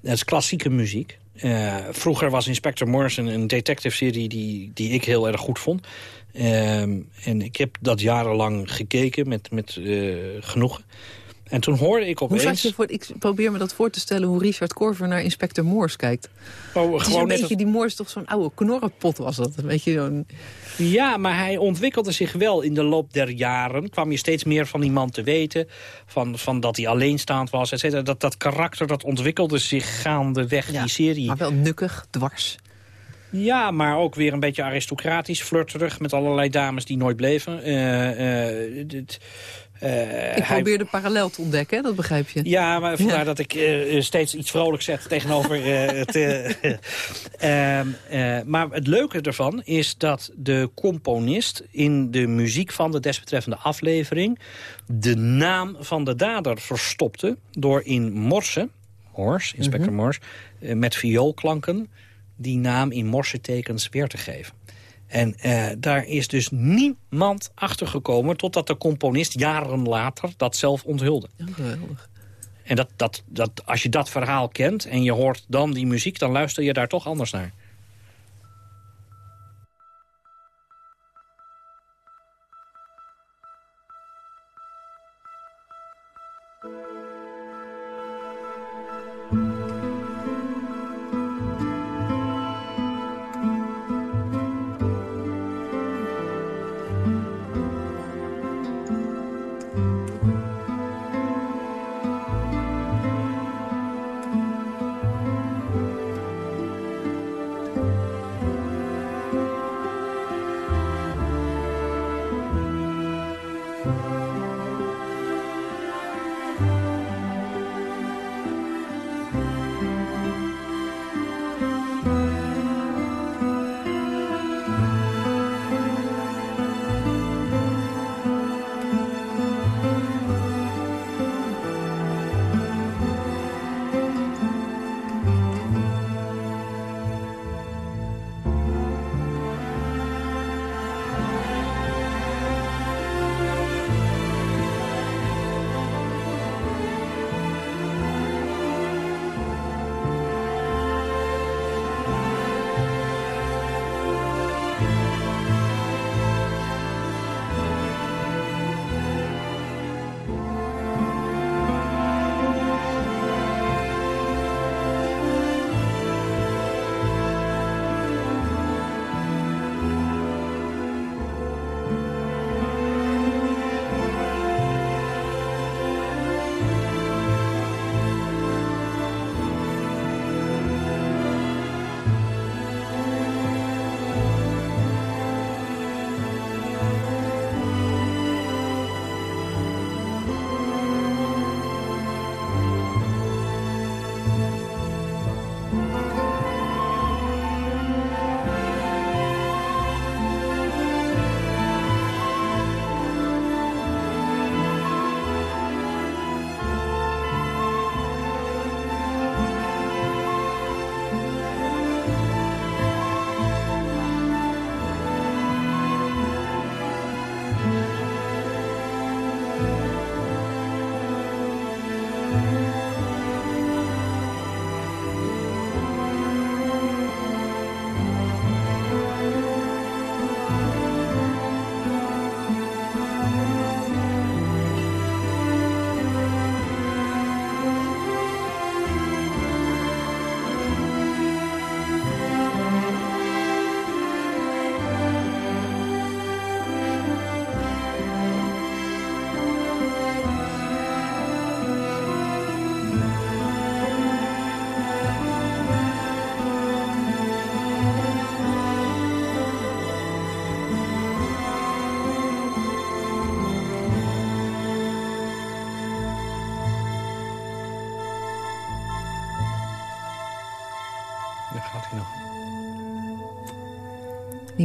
Dat is klassieke muziek. Uh, vroeger was Inspector Morse een, een detective-serie die, die ik heel erg goed vond. Ehm, en ik heb dat jarenlang gekeken met, met genoegen. En toen hoorde ik opeens... Hoe je voor, ik probeer me dat voor te stellen hoe Richard Corver naar Inspector Morse kijkt. Oh, gewoon een beetje, die Morse toch zo'n oude knorrenpot was dat. Een beetje zo'n... Ja, maar hij ontwikkelde zich wel in de loop der jaren. Kwam je steeds meer van die man te weten. Van, van dat hij alleenstaand was, et cetera. Dat, dat karakter dat ontwikkelde zich gaandeweg, ja, die serie. Maar wel nukkig, dwars. Ja, maar ook weer een beetje aristocratisch, flirterig... met allerlei dames die nooit bleven. Uh, uh, uh, ik probeer de parallel te ontdekken, dat begrijp je. Ja, maar vandaar dat ik uh, steeds iets vrolijks zeg tegenover uh, het... Maar het leuke ervan is dat de componist in de muziek van de desbetreffende aflevering... de naam van de dader verstopte door in Morse, Morse, Inspector mm Morse... met vioolklanken die naam in morsetekens weer te geven. En uh, daar is dus niemand achtergekomen... totdat de componist jaren later dat zelf onthulde. Ja, geweldig. En dat, dat, dat, als je dat verhaal kent en je hoort dan die muziek... dan luister je daar toch anders naar.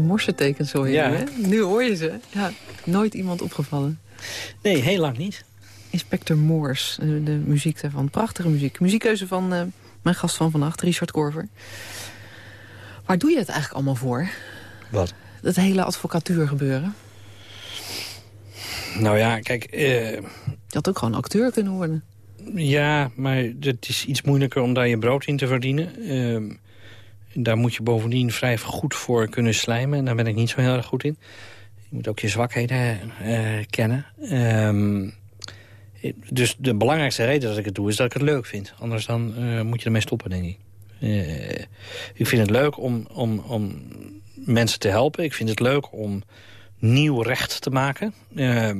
Die morsetekens hoor je, ja. hè? Nu hoor je ze. Ja, nooit iemand opgevallen. Nee, heel lang niet. Inspector Moors, de muziek daarvan. Prachtige muziek. Muziekkeuze van uh, mijn gast van vannacht, Richard Korver. Waar doe je het eigenlijk allemaal voor? Wat? Dat hele advocatuur gebeuren. Nou ja, kijk... Uh... Je had ook gewoon acteur kunnen worden. Ja, maar het is iets moeilijker om daar je brood in te verdienen. Uh, daar moet je bovendien vrij goed voor kunnen slijmen. En daar ben ik niet zo heel erg goed in. Je moet ook je zwakheden uh, kennen. Um, dus de belangrijkste reden dat ik het doe is dat ik het leuk vind. Anders dan uh, moet je ermee stoppen, denk ik. Uh, ik vind het leuk om, om, om mensen te helpen. Ik vind het leuk om nieuw recht te maken. Uh,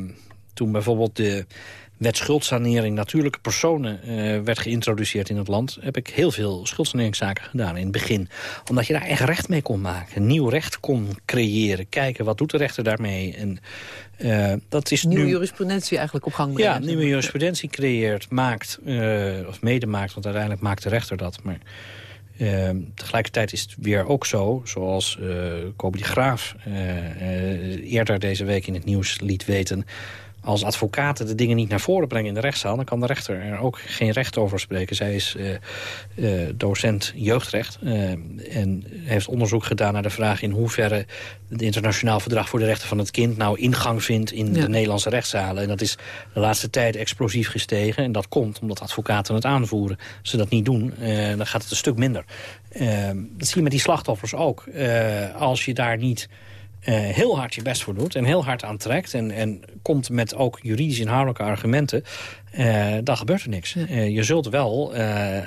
toen bijvoorbeeld de wet schuldsanering natuurlijke personen uh, werd geïntroduceerd in het land... heb ik heel veel schuldsaneringszaken gedaan in het begin. Omdat je daar echt recht mee kon maken. Nieuw recht kon creëren. Kijken, wat doet de rechter daarmee? En, uh, dat is nieuwe nu... jurisprudentie eigenlijk op gang brengen. Ja, nieuwe jurisprudentie creëert, maakt, uh, of mede maakt... want uiteindelijk maakt de rechter dat... Maar, uh, tegelijkertijd is het weer ook zo, zoals uh, Kobi de Graaf uh, eerder deze week in het nieuws liet weten als advocaten de dingen niet naar voren brengen in de rechtszaal... dan kan de rechter er ook geen recht over spreken. Zij is uh, uh, docent jeugdrecht uh, en heeft onderzoek gedaan naar de vraag... in hoeverre het internationaal verdrag voor de rechten van het kind... nou ingang vindt in de Nederlandse rechtszalen. En dat is de laatste tijd explosief gestegen. En dat komt omdat advocaten het aanvoeren. Als ze dat niet doen, dan gaat het een stuk minder. dat zie je met die slachtoffers ook. als je daar niet uh, heel hard je best voor doet en heel hard aantrekt... en, en komt met ook juridisch inhoudelijke argumenten... Uh, dan gebeurt er niks. Uh, je zult wel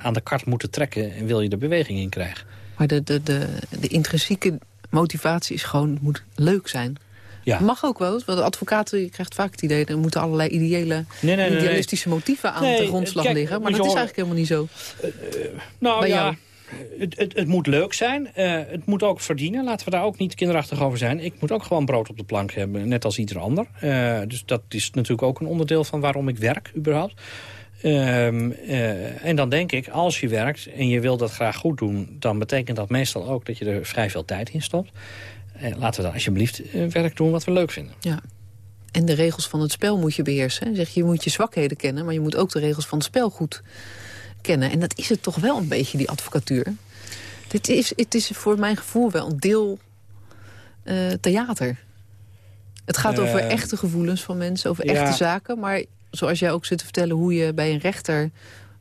aan de kart moeten trekken... en wil je de beweging in krijgen. Maar de, de, de, de intrinsieke motivatie is gewoon, moet leuk zijn. Ja. Mag ook wel, want advocaten, je krijgt vaak het idee... er moeten allerlei ideële, nee, nee, nee, idealistische motieven aan de grondslag liggen. Maar dat is eigenlijk helemaal niet zo. nou ja, het, het, moet leuk zijn. Uh, het moet ook verdienen. Laten we daar ook niet kinderachtig over zijn. Ik moet ook gewoon brood op de plank hebben, net als ieder ander. Uh, dus dat is natuurlijk ook een onderdeel van waarom ik werk, überhaupt. Um, uh, en dan denk ik, als je werkt en je wil dat graag goed doen... dan betekent dat meestal ook dat je er vrij veel tijd in stopt. laten we dan alsjeblieft werk doen wat we leuk vinden. Ja. En de regels van het spel moet je beheersen. Zeg, je moet je zwakheden kennen, maar je moet ook de regels van het spel goed kennen. En dat is het toch wel een beetje, die advocatuur. Dit is, het is voor mijn gevoel wel een deel uh, theater. Het gaat over eh, echte gevoelens van mensen, over echte zaken. Maar zoals jij ook zit te vertellen hoe je bij een rechter...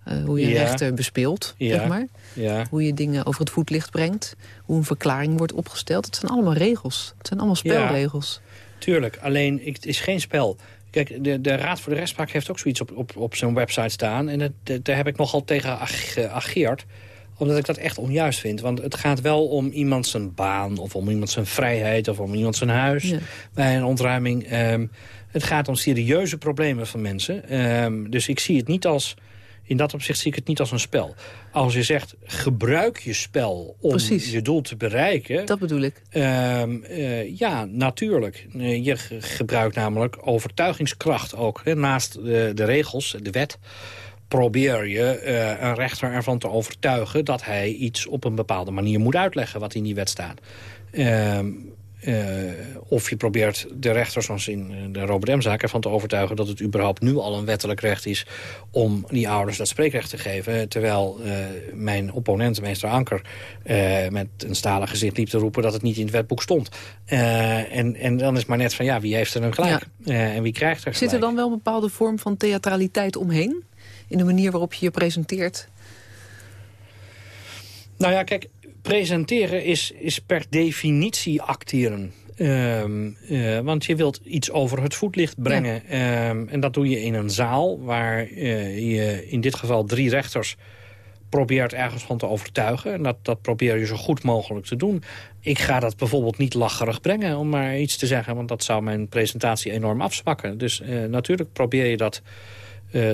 Uh, hoe je een rechter bespeelt, zeg maar. Hoe je dingen over het voetlicht brengt. Hoe een verklaring wordt opgesteld. Het zijn allemaal regels. Het zijn allemaal spelregels. Tuurlijk, alleen het is geen spel. Kijk, de, de Raad voor de Rechtspraak heeft ook zoiets op, op, op zijn website staan. En daar heb ik nogal tegen geageerd omdat ik dat echt onjuist vind. Want het gaat wel om iemand zijn baan... of om iemand zijn vrijheid of om iemand zijn huis bij een ontruiming. Um, het gaat om serieuze problemen van mensen. Um, dus ik zie het niet als in dat opzicht zie ik het niet als een spel. Als je zegt, gebruik je spel om je doel te bereiken... Dat bedoel ik. Ehm, eh, ja, natuurlijk. Eh, je gebruikt namelijk overtuigingskracht ook. Hè, naast de, de regels, de wet probeer je uh, een rechter ervan te overtuigen... dat hij iets op een bepaalde manier moet uitleggen wat in die wet staat. Ehm, uh, of je probeert de rechter, zoals in eh, de Robert M-zaak... ervan te overtuigen dat het überhaupt nu al een wettelijk recht is... om die ouders dat spreekrecht te geven. Terwijl uh, mijn opponent, meester Anker... Uh, met een stalen gezicht liep te roepen dat het niet in het wetboek stond. en, en dan is maar net van, ja, wie heeft er een gelijk? en wie krijgt er gelijk? Zit er dan wel een bepaalde vorm van theatraliteit omheen? In de manier waarop je je presenteert? Nou ja, kijk, presenteren is, is per definitie acteren. Ehm, eh, want je wilt iets over het voetlicht brengen. Ehm, en dat doe je in een zaal waar uh, je in dit geval drie rechters probeert ergens van te overtuigen. En dat, dat probeer je zo goed mogelijk te doen. Ik ga dat bijvoorbeeld niet lacherig brengen, om maar iets te zeggen. Want dat zou mijn presentatie enorm afzwakken. Dus uh, natuurlijk probeer je dat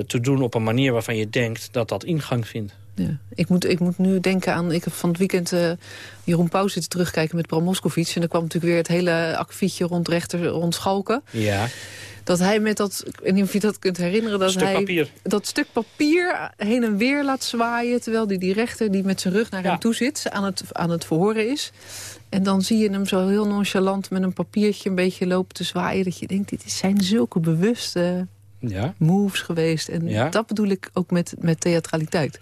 te doen op een manier waarvan je denkt dat dat ingang vindt. Ja. Ik, moet, ik moet nu denken aan... Ik heb van het weekend uh, Jeroen Pauw zitten terugkijken met Bram Moskowitz. En er kwam natuurlijk weer het hele akkefietje rond rechter, rond Schalken. Ja. Dat hij met dat, ik weet niet of je dat kunt herinneren... dat stuk hij papier. dat stuk papier heen en weer laat zwaaien... terwijl die, die rechter die met zijn rug naar hem toe zit... aan het, aan het verhoren is. En dan zie je hem zo heel nonchalant met een papiertje... een beetje lopen te zwaaien. Dat je denkt, dit zijn zulke bewuste ja. moves geweest. En Ja. dat bedoel ik ook met, met theatraliteit.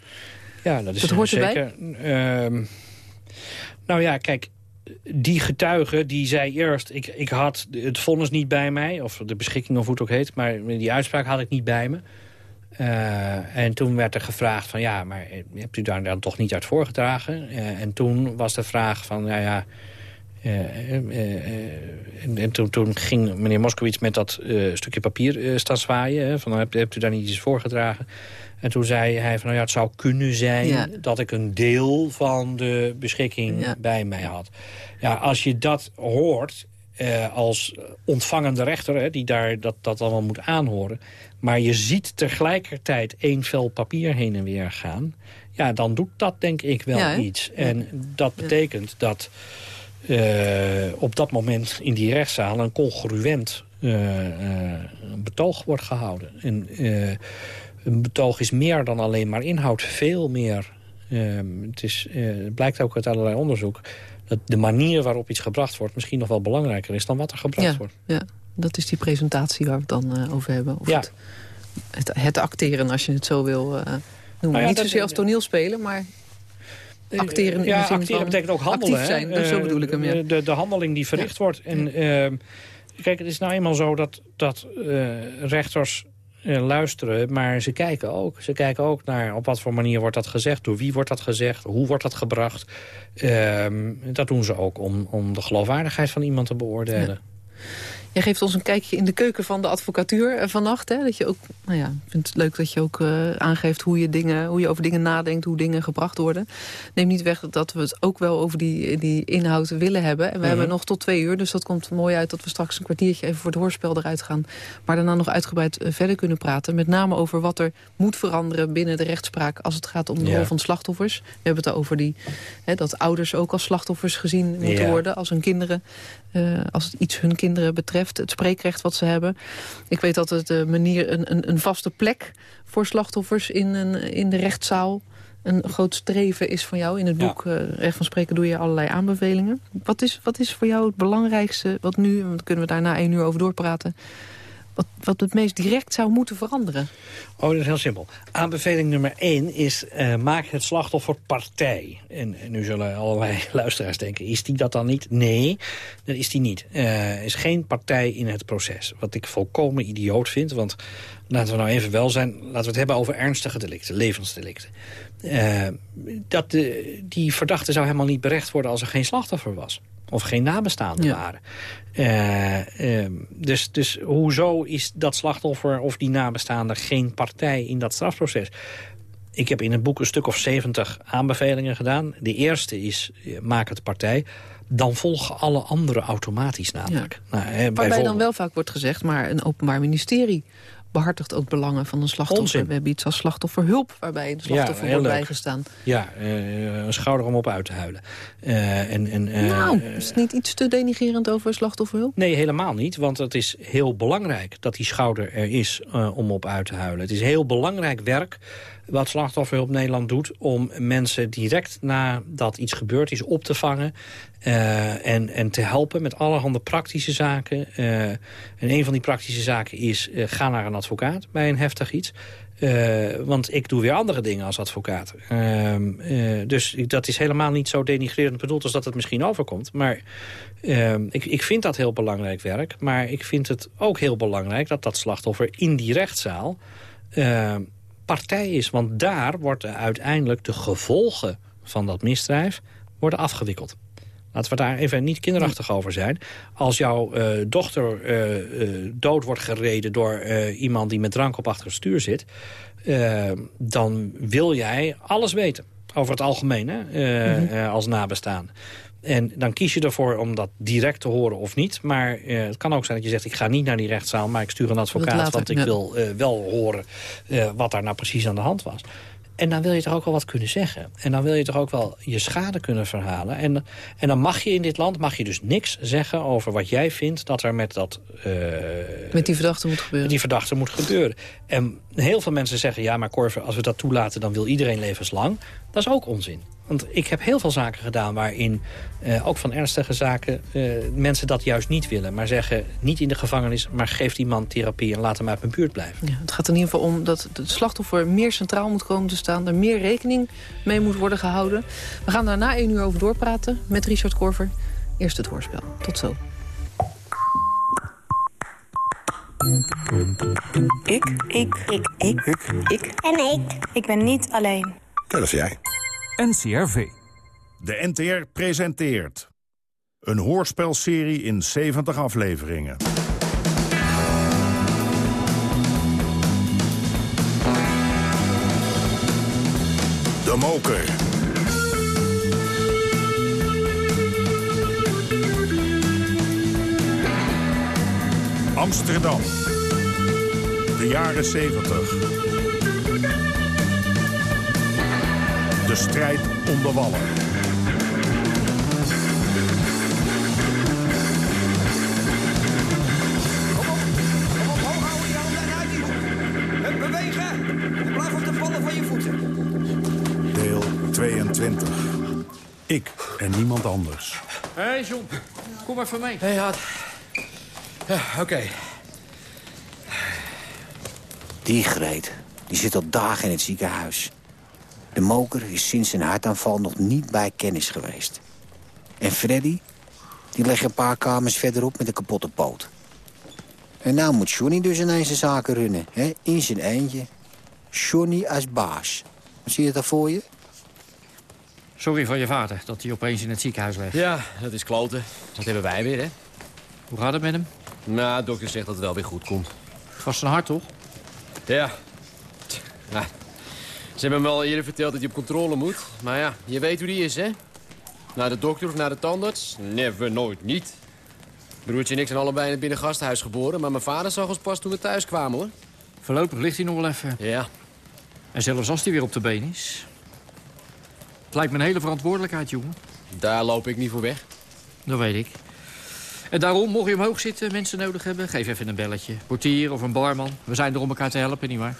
Ja, dat is Dat hoort erbij? zeker. Ehm, nou ja, kijk, die getuige die zei eerst... Ik, ik had het vonnis niet bij mij, of de beschikking of hoe het ook heet... maar die uitspraak had ik niet bij me. Eh, en toen werd er gevraagd van... ja, maar hebt u daar dan toch niet uit voorgedragen? Eh, en toen was de vraag van, nou ja... eh, eh, eh, en en toen, toen ging meneer Moskowitz met dat eh, stukje papier eh, staan zwaaien. Hè, van, hebt, hebt u daar niet iets voorgedragen? En toen zei hij van, nou ja, het zou kunnen zijn Ja. dat ik een deel van de beschikking Ja. bij mij had. Ja, als je dat hoort eh, als ontvangende rechter, hè, die daar dat, dat allemaal moet aanhoren... maar je ziet tegelijkertijd één vel papier heen en weer gaan... ja, dan doet dat denk ik wel Ja, iets. En dat betekent dat eh, op dat moment in die rechtszaal... een congruent eh, eh, betoog wordt gehouden. En eh, een betoog is meer dan alleen maar inhoud, veel meer. Ehm, het, is, eh, het blijkt ook uit allerlei onderzoek... dat de manier waarop iets gebracht wordt... misschien nog wel belangrijker is dan wat er gebracht Ja, wordt. ja, dat is die presentatie waar we het dan eh, over hebben. Of Ja. het, het, het acteren, als je het zo wil eh, noemen. Nou ja, Niet zozeer als toneelspelen, maar acteren in ja, de zin acteren van betekent ook handelen. actief zijn. Dus zo bedoel ik hem, ja. de, de handeling die verricht wordt. En ehm, kijk, het is nou eenmaal zo dat, dat rechters luisteren, maar ze kijken ook. Ze kijken ook naar op wat voor manier wordt dat gezegd, door wie wordt dat gezegd, hoe wordt dat gebracht. Ehm, dat doen ze ook om, om de geloofwaardigheid van iemand te beoordelen. Jij geeft ons een kijkje in de keuken van de advocatuur eh, vannacht. Hè? Dat je ook, nou ja, ik vind het leuk dat je ook eh, aangeeft hoe je, dingen, hoe je over dingen nadenkt, hoe dingen gebracht worden. Neem niet weg dat, we het ook wel over die, die inhoud willen hebben. En we hebben nog tot twee uur, dus dat komt mooi uit dat we straks een kwartiertje even voor het hoorspel eruit gaan. Maar daarna nog uitgebreid eh, verder kunnen praten. Met name over wat er moet veranderen binnen de rechtspraak als het gaat om de Ja. rol van slachtoffers. We hebben het over die, hè, dat ouders ook als slachtoffers gezien moeten Ja. worden. Als hun kinderen, eh, als het iets hun kinderen betreft. Het spreekrecht wat ze hebben. Ik weet dat het een manier, een, een, een vaste plek voor slachtoffers in, een, in de rechtszaal een groot streven is van jou. In het Ja. boek eh, Recht van Spreken doe je allerlei aanbevelingen. Wat is, wat is voor jou het belangrijkste, wat nu, dan kunnen we daar na één uur over doorpraten... Wat, het meest direct zou moeten veranderen? Oh, dat is heel simpel. Aanbeveling nummer één is eh, maak het slachtoffer partij. En, en nu zullen allerlei luisteraars denken, is die dat dan niet? Nee, dat is die niet. Er is geen partij in het proces. Wat ik volkomen idioot vind, want laten we nou even wel zijn... laten we het hebben over ernstige delicten, levensdelicten. Eh, dat die verdachte zou helemaal niet berecht worden als er geen slachtoffer was. Of geen nabestaanden Ja. waren. Eh, ehm, dus, dus hoezo is dat slachtoffer of die nabestaande geen partij in dat strafproces? Ik heb in het boek een stuk of 70 aanbevelingen gedaan. De eerste is, eh, maak het partij. Dan volgen alle andere automatisch namelijk. Nou, hè, Waarbij dan wel vaak wordt gezegd... maar een openbaar ministerie behartigt ook belangen van een slachtoffer. Onzin. We hebben iets als slachtofferhulp... waarbij de slachtoffer heel wordt bijgestaan. Ja, eh, een schouder om op uit te huilen. Eh, en, en, eh, nou, is het niet iets te denigerend over slachtofferhulp? Nee, helemaal niet. Want het is heel belangrijk dat die schouder er is om op uit te huilen. Het is heel belangrijk werk wat Slachtofferhulp Nederland doet... om mensen direct nadat iets gebeurd is op te vangen... eh, en, en te helpen met allerhande praktische zaken. Eh, en een van die praktische zaken is... eh, ga naar een advocaat bij een heftig iets... Want ik doe weer andere dingen als advocaat. Ehm, eh, dus dat is helemaal niet zo denigrerend bedoeld als dat het misschien overkomt. Maar ehm, ik, ik vind dat heel belangrijk werk. Maar ik vind het ook heel belangrijk dat dat slachtoffer in die rechtszaal ehm, partij is. Want daar worden uiteindelijk de gevolgen van dat misdrijf worden afgewikkeld. Laten we daar even niet kinderachtig over zijn. Als jouw eh, dochter eh, eh, dood wordt gereden door iemand die met drank op achter het stuur zit... dan wil jij alles weten. Over het algemeen, hè, eh, als nabestaan. En dan kies je ervoor om dat direct te horen of niet. Maar eh, het kan ook zijn dat je zegt, ik ga niet naar die rechtszaal... maar ik stuur een advocaat, later, want ik ja. wil eh, wel horen eh, wat daar nou precies aan de hand was. En dan wil je toch ook wel wat kunnen zeggen. En dan wil je toch ook wel je schade kunnen verhalen. En, en dan mag je in dit land mag je dus niks zeggen over wat jij vindt... dat er met, dat, uh, met die verdachte moet gebeuren. die verdachte moet gebeuren. En heel veel mensen zeggen... ja, maar Corver, als we dat toelaten, dan wil iedereen levenslang. Dat is ook onzin. Want ik heb heel veel zaken gedaan waarin, uh, ook van ernstige zaken... Uh, mensen dat juist niet willen. Maar zeggen, niet in de gevangenis, maar geef die man therapie... en laat hem uit mijn buurt blijven. Ja, het gaat in ieder geval om dat het slachtoffer meer centraal moet komen te staan. Er meer rekening mee moet worden gehouden. We gaan daarna één uur over doorpraten met Richard Korver. Eerst het hoorspel. Tot zo. Ik. Ik. Ik. Ik. Ik. Ik. En ik. Ik ben niet alleen. Dat is jij. NCRV. De NTR presenteert... een hoorspelserie in 70 afleveringen. De Moker. Amsterdam. De jaren 70. De strijd om de wallen. Bewegen! Blijf op de ballen van je voeten. Deel 22. Ik en niemand anders. Hé, hey John. Kom maar van mij. Hé, hey, Had. Ja, oké. Die Greet, die zit al dagen in het ziekenhuis. De moker is sinds zijn hartaanval nog niet bij kennis geweest. En Freddy, die legt een paar kamers verderop met een kapotte poot. En nou moet Johnny dus ineens zijn zaken runnen, hè? in zijn eentje. Johnny als baas. Zie je dat voor je? Sorry voor je vader dat hij opeens in het ziekenhuis ligt. Ja, dat is kloten. Dat hebben wij weer, hè? Hoe gaat het met hem? Nou, de dokter zegt dat het wel weer goed komt. Vast zijn hart, toch? Ja. ja. Ze hebben me al eerder verteld dat hij op controle moet. Maar ja, je weet hoe die is, hè? Naar de dokter of naar de tandarts? Never, nooit, niet. Broertje en ik zijn allebei in het binnengasthuis geboren... maar mijn vader zag ons pas toen we thuis kwamen, hoor. Voorlopig ligt hij nog wel even. Ja. En zelfs als hij weer op de been is... Het lijkt me een hele verantwoordelijkheid, jongen. Daar loop ik niet voor weg. Dat weet ik. En daarom, mocht je omhoog zitten, mensen nodig hebben... geef even een belletje. Portier of een barman. We zijn er om elkaar te helpen, nietwaar?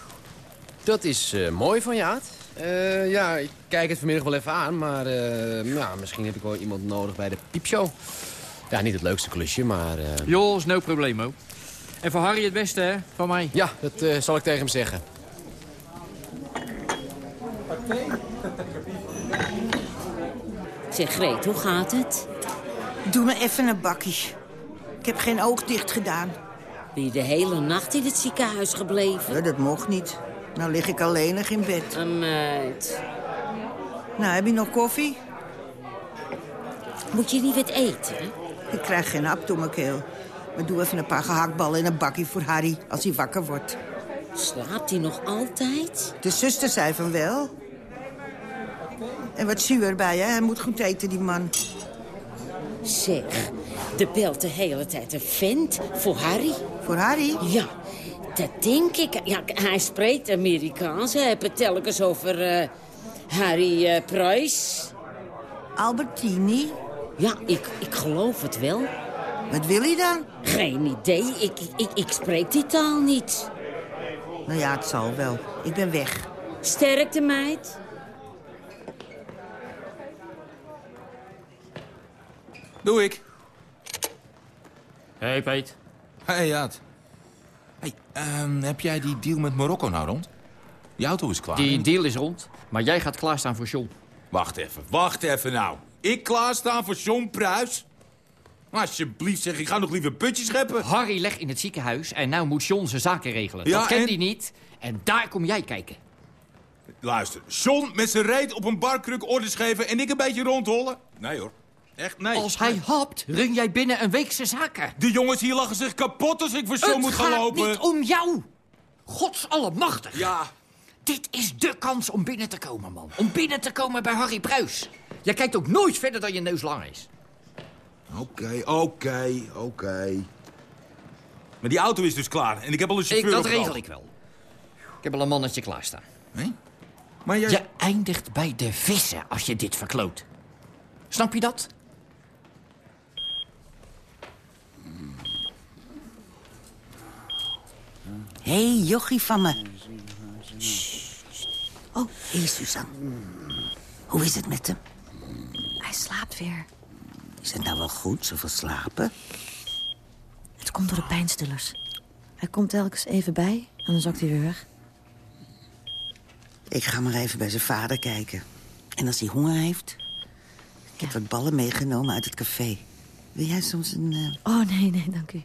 Dat is uh, mooi van je, Aad. Uh, ja, ik kijk het vanmiddag wel even aan, maar uh, ja, misschien heb ik wel iemand nodig bij de piepshow. Ja, niet het leukste klusje, maar... Joh, is no problemo. En voor Harry het beste, hè, van mij. Ja, dat zal ik tegen hem zeggen. Zeg, Greet, hoe gaat het? Doe me even een bakkie. Ik heb geen oog dicht gedaan. Ben je de hele nacht in het ziekenhuis gebleven? Ja, dat mocht niet. Nou lig ik alleenig in bed. Een meid. Nou, heb je nog koffie? Moet je niet wat eten? Ik krijg geen hap door mijn keel. Maar doe even een paar gehaktballen in een bakkie voor Harry als hij wakker wordt. Slaapt hij nog altijd? De zuster zei van wel. En wat zuur bij, hè? Hij moet goed eten, die man. Zeg, de belt de hele tijd een vent voor Harry. Voor Harry? Ja, dat denk ik. Ja, hij spreekt Amerikaans. Hij heeft het telkens over uh, Harry uh, Price. Albertini? Ja, ik, ik geloof het wel. Wat wil hij dan? Geen idee. Ik, ik, ik spreek die taal niet. Nou ja, het zal wel. Ik ben weg. Sterkte, meid. Doe ik. Hey, Peet. Hey, Jaat. Um, heb jij die deal met Marokko nou rond? Die auto is klaar. Die deal is rond, maar jij gaat klaarstaan voor John. Wacht even, wacht even nou. Ik klaarstaan voor John Pruis? Alsjeblieft zeg, ik ga nog liever putjes scheppen. Harry legt in het ziekenhuis en nou moet John zijn zaken regelen. Ja, dat kent en... hij niet en daar kom jij kijken. Luister, John met zijn reet op een barkruk orders geven en ik een beetje rondhollen? Nee hoor. Echt, nee. Als hij hapt, run jij binnen een week zijn zaken. De jongens hier lachen zich kapot als ik voor John moet gaan lopen. Het gaat niet om jou. Gods allemachtig. Ja. Dit is de kans om binnen te komen, man. Om binnen te komen bij Harry Pruis. Jij kijkt ook nooit verder dan je neus lang is. Oké, oké, oké. Maar die auto is dus klaar en ik heb al een chauffeur ik, Dat regel ik wel. Ik heb al een mannetje klaarstaan. Nee? Maar jij... Je eindigt bij de vissen als je dit verkloot. Snap je dat? Hé, hey, jochie van me. Oh, hé, hey, Suzanne. Hoe is het met hem? Hij slaapt weer. Is het nou wel goed, zoveel slapen? Het komt door de pijnstillers. Hij komt telkens even bij en dan zakt hij weer weg. Ik ga maar even bij zijn vader kijken. En als hij honger heeft... Ik heb wat ballen meegenomen uit het café. Wil jij soms een... Uh... Oh, nee, nee, dank u.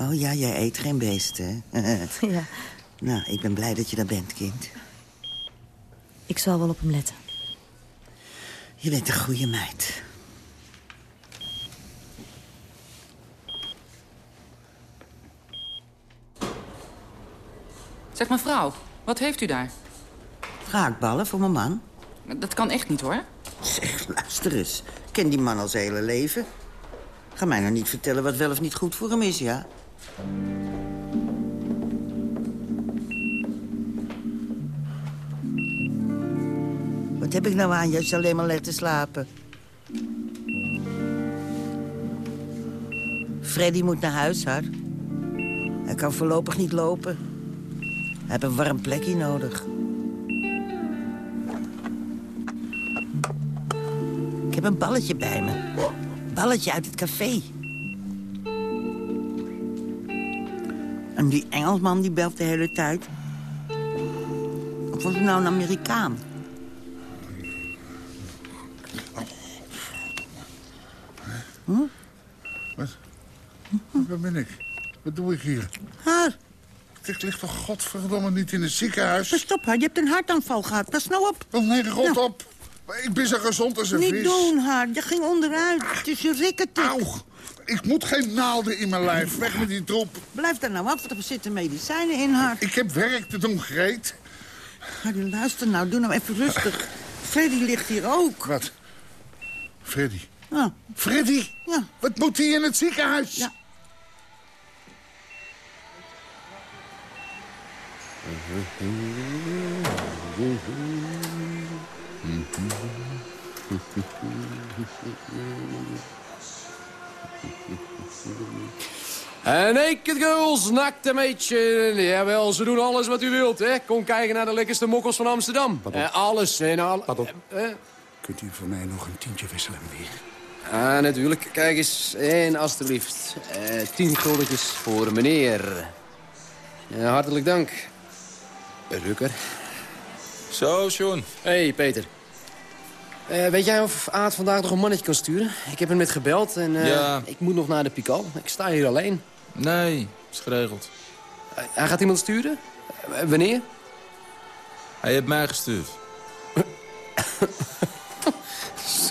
Oh ja, jij eet geen beesten, hè? ja. Nou, ik ben blij dat je daar bent, kind. Ik zal wel op hem letten. Je bent een goede meid. Zeg mevrouw, wat heeft u daar? Raakballen voor mijn man. Dat kan echt niet, hoor. Zeg, luister eens. Ik ken die man al zijn hele leven. Ga mij nou niet vertellen wat wel of niet goed voor hem is, ja? Wat heb ik nou aan je als je alleen maar legt te slapen? Freddy moet naar huis, haar. Hij kan voorlopig niet lopen. Hij heeft een warm plekje nodig. Ik heb een balletje bij me. Balletje uit het café. En die Engelsman die belt de hele tijd. Of was het nou een Amerikaan? Hm? Wat? Waar ben ik? Wat doe ik hier? Haar. Ik lig toch godverdomme niet in het ziekenhuis? Pas op, haar. Je hebt een hartaanval gehad. Pas nou op. Oh nee, rot nou. op. Ik ben zo gezond als een niet vis. Niet doen, haar. Je ging onderuit. Het is je rikketik. Auw. Ik moet geen naalden in mijn lijf. Weg met die troep. Blijf daar nou af, er zitten medicijnen in, haar. Ik heb werk te doen, Greet. Harry, luister nou. Doe nou even rustig. Freddy ligt hier ook. Wat? Freddy? Ja. Freddy? Ja. Wat moet hij in het ziekenhuis? Ja. En naked girls, nakte meidje. Jawel, ze doen alles wat u wilt, hè. Kom kijken naar de lekkerste mokkels van Amsterdam. Uh, alles en al... Op. Uh, Kunt u voor mij nog een tientje wisselen, meneer? Ah, natuurlijk. Kijk eens. En alstublieft. Uh, tien guldetjes voor meneer. Ja, hartelijk dank. Rukker. Zo, John. hey, Peter. Uh, weet jij of Aad vandaag nog een mannetje kan sturen? Ik heb hem net gebeld en uh, ja. ik moet nog naar de Pikal. Ik sta hier alleen. Nee, is geregeld. Uh, hij gaat iemand sturen? wanneer? Hij heeft mij gestuurd.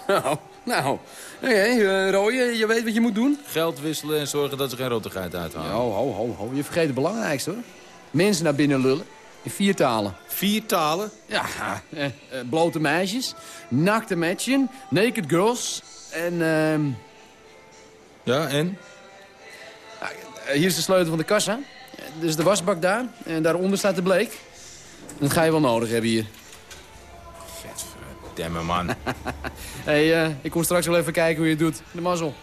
Zo, nou. Oké, okay, Roy, je weet wat je moet doen? Geld wisselen en zorgen dat ze geen rottigheid uithalen. Ja, ho, ho, ho. Je vergeet het belangrijkste, hoor. Mensen naar binnen lullen. In vier talen. Vier talen? Ja, eh, eh, blote meisjes, nakte matchen, naked girls en... Uh... Ja, en? hier is de sleutel van de kassa. Dus de wasbak daar. En daaronder staat de bleek. Dat ga je wel nodig hebben hier. Vetverdemme man. hey, uh, ik kom straks wel even kijken hoe je het doet. De mazzel.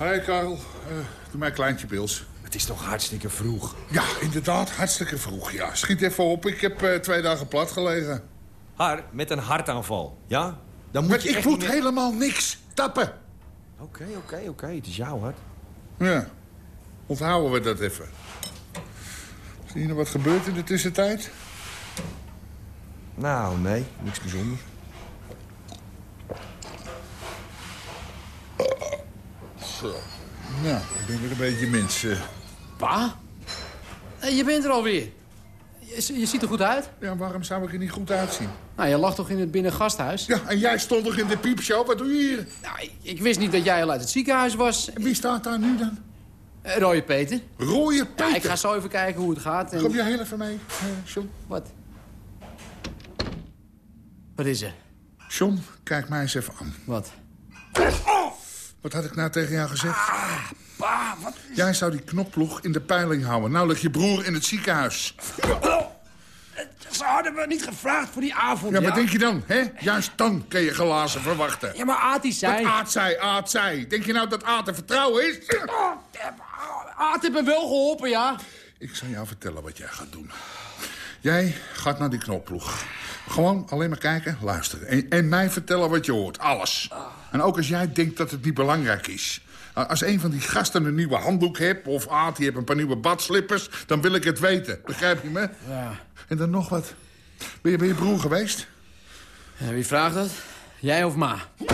Hoi, Karel. Uh, doe mij een kleintje pils. Het is toch hartstikke vroeg? Ja, inderdaad. Hartstikke vroeg, ja. Schiet even op. Ik heb uh, twee dagen plat gelegen. Har, met een hartaanval, ja? Dan moet maar je ik echt meer... helemaal niks tappen. Oké, oké, okay, oké. Okay. Het is jouw hart. Ja. Onthouden we dat even. Zie je nog wat gebeurt in de tussentijd? Nou, nee. Niks bijzonders. Zo. Nou, ik ben weer een beetje mens. Uh... Pa? Hey, je bent er alweer. Je, je, ziet er goed uit. Ja, waarom zou ik er niet goed uitzien? Nou, je lag toch in het binnengasthuis? Ja, en jij stond toch in de piepshow? Wat doe je hier? Nou, ik, ik, wist niet dat jij al uit het ziekenhuis was. En wie staat daar nu dan? Uh, Rooie Peter. Rooie Peter? Ja, ik ga zo even kijken hoe het gaat. En... Kom jij heel even mee, uh, John? Wat? Wat is er? John, kijk mij eens even aan. Wat? Wat had ik nou tegen jou gezegd? Ah, pa, wat... Jij zou die knopploeg in de peiling houden. Nou ligt je broer in het ziekenhuis. Ze hadden me niet gevraagd voor die avond, Ja, wat denk je dan, hè? Juist dan kun je glazen verwachten. Ja, maar Aad die zei... Wat Aad zei, Aad zei. Denk je nou dat Aad te vertrouwen is? Aad heeft me wel geholpen, ja. Ik zal jou vertellen wat jij gaat doen. Jij gaat naar die knopploeg. Gewoon alleen maar kijken, luisteren. En, en mij vertellen wat je hoort, alles. En ook als jij denkt dat het niet belangrijk is. Als een van die gasten een nieuwe handdoek heeft... of Aad, die heeft een paar nieuwe badslippers... dan wil ik het weten. Begrijp je me? Ja. En dan nog wat. Ben je bij je broer geweest? Ja, wie vraagt dat? Jij of ma? Je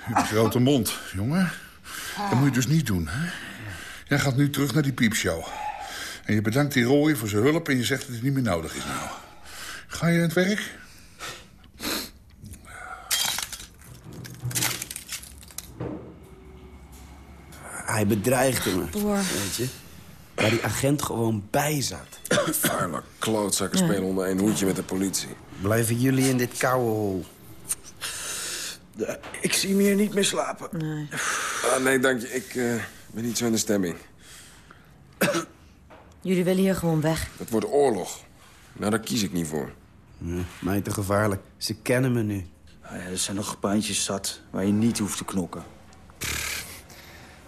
hebt een grote mond, jongen. Dat moet je dus niet doen, hè? Jij gaat nu terug naar die piepshow. En je bedankt die rooie voor zijn hulp... en je zegt dat het niet meer nodig is nou. Ga je aan het werk? Hij bedreigde me, weet je. Waar die agent gewoon bij zat. Vuile klootzakken spelen onder één hoedje met de politie. Blijven jullie in dit koude hol? Ik zie me hier niet meer slapen. Nee. Ah, nee, dank je. Ik eh, ben niet zo in de stemming. Jullie willen hier gewoon weg. Het wordt oorlog. Nou, daar kies ik niet voor. Nee, mij te gevaarlijk. Ze kennen me nu. Nou ja, er zijn nog baantjes zat waar je niet hoeft te knokken.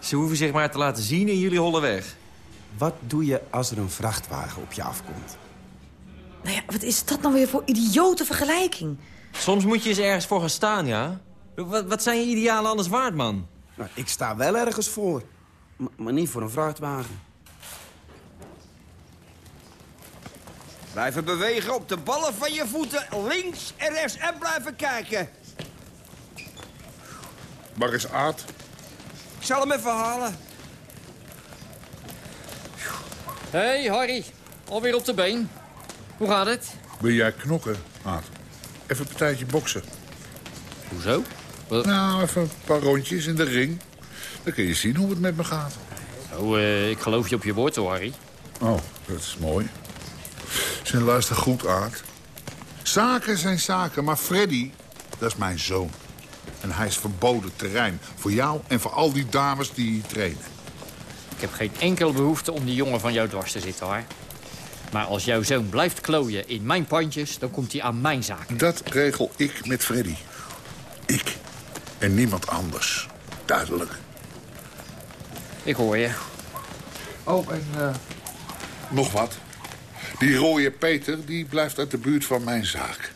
Ze hoeven zich maar te laten zien in jullie holle weg. Wat doe je als er een vrachtwagen op je afkomt? Nou ja, wat is dat nou weer voor idiote vergelijking? Soms moet je eens ergens voor gaan staan, ja? Wat, wat zijn je idealen anders waard, man? Nou, ik sta wel ergens voor. M- maar niet voor een vrachtwagen. Blijven bewegen op de ballen van je voeten. Links en rechts en blijven kijken. Waar is Aad? Ik zal hem even halen. Hé, hey, Harry. Alweer op de been. Hoe gaat het? Wil jij knokken, Aad? Even een partijtje boksen. Hoezo? Nou, even een paar rondjes in de ring. Dan kun je zien hoe het met me gaat. Oh, eh, ik geloof je op je woord, hoor, Harry. Oh, dat is mooi. Zijn luister goed, Aad. Zaken zijn zaken, maar Freddy, dat is mijn zoon. En hij is verboden terrein. Voor jou en voor al die dames die hier trainen. Ik heb geen enkele behoefte om die jongen van jou dwars te zitten, hoor. Maar als jouw zoon blijft klooien in mijn pandjes, dan komt hij aan mijn zaak. Dat regel ik met Freddy. Ik. En niemand anders. Duidelijk. Ik hoor je. Oh, en eh, nog wat. Die rode Peter, die blijft uit de buurt van mijn zaak.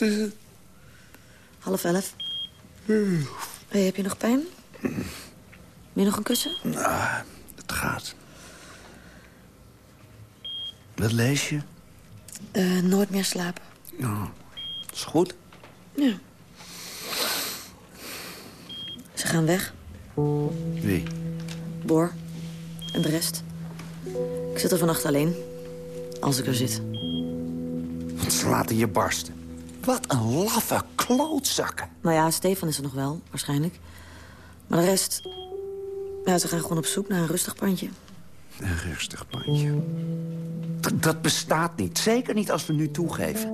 Laat is het? Half elf. Hey, heb je nog pijn? Wil je nog een kussen? Nou, het gaat. Wat lees je? Eh, nooit meer slapen. Nou, is goed. Ja. Ze gaan weg. Wie? Boor. En de rest. Ik zit er vannacht alleen. Als ik er zit. Want ze laten je barsten. Wat een laffe klootzakken. Nou ja, Stefan is er nog wel, waarschijnlijk. Maar de rest... Ja, ze gaan gewoon op zoek naar een rustig pandje. Een rustig pandje. D- dat bestaat niet. Zeker niet als we nu toegeven.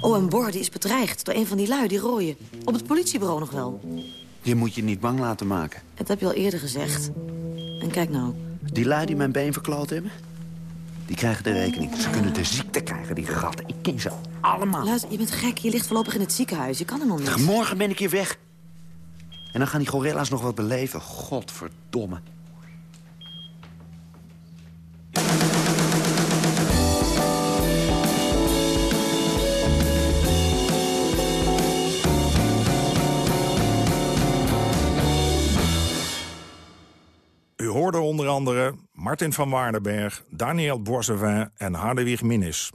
Oh, en Bor, die is bedreigd door een van die lui, die rooien. Op het politiebureau nog wel. Je moet je niet bang laten maken. Dat heb je al eerder gezegd. En kijk nou. Die lui die mijn been verkloot hebben... die krijgen de rekening. Ze kunnen de ziekte krijgen, die ratten. Ik ken ze allemaal. Luister, je bent gek. Je ligt voorlopig in het ziekenhuis. Je kan er nog niet. Morgen ben ik hier weg. En dan gaan die gorilla's nog wat beleven. Godverdomme. Onder andere Martin van Waardenberg, Daniel Boisevin en Hadewig Minnis.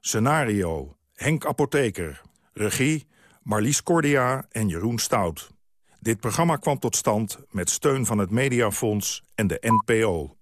Scenario, Henk Apotheker. Regie, Marlies Cordia en Jeroen Stout. Dit programma kwam tot stand met steun van het Mediafonds en de NPO.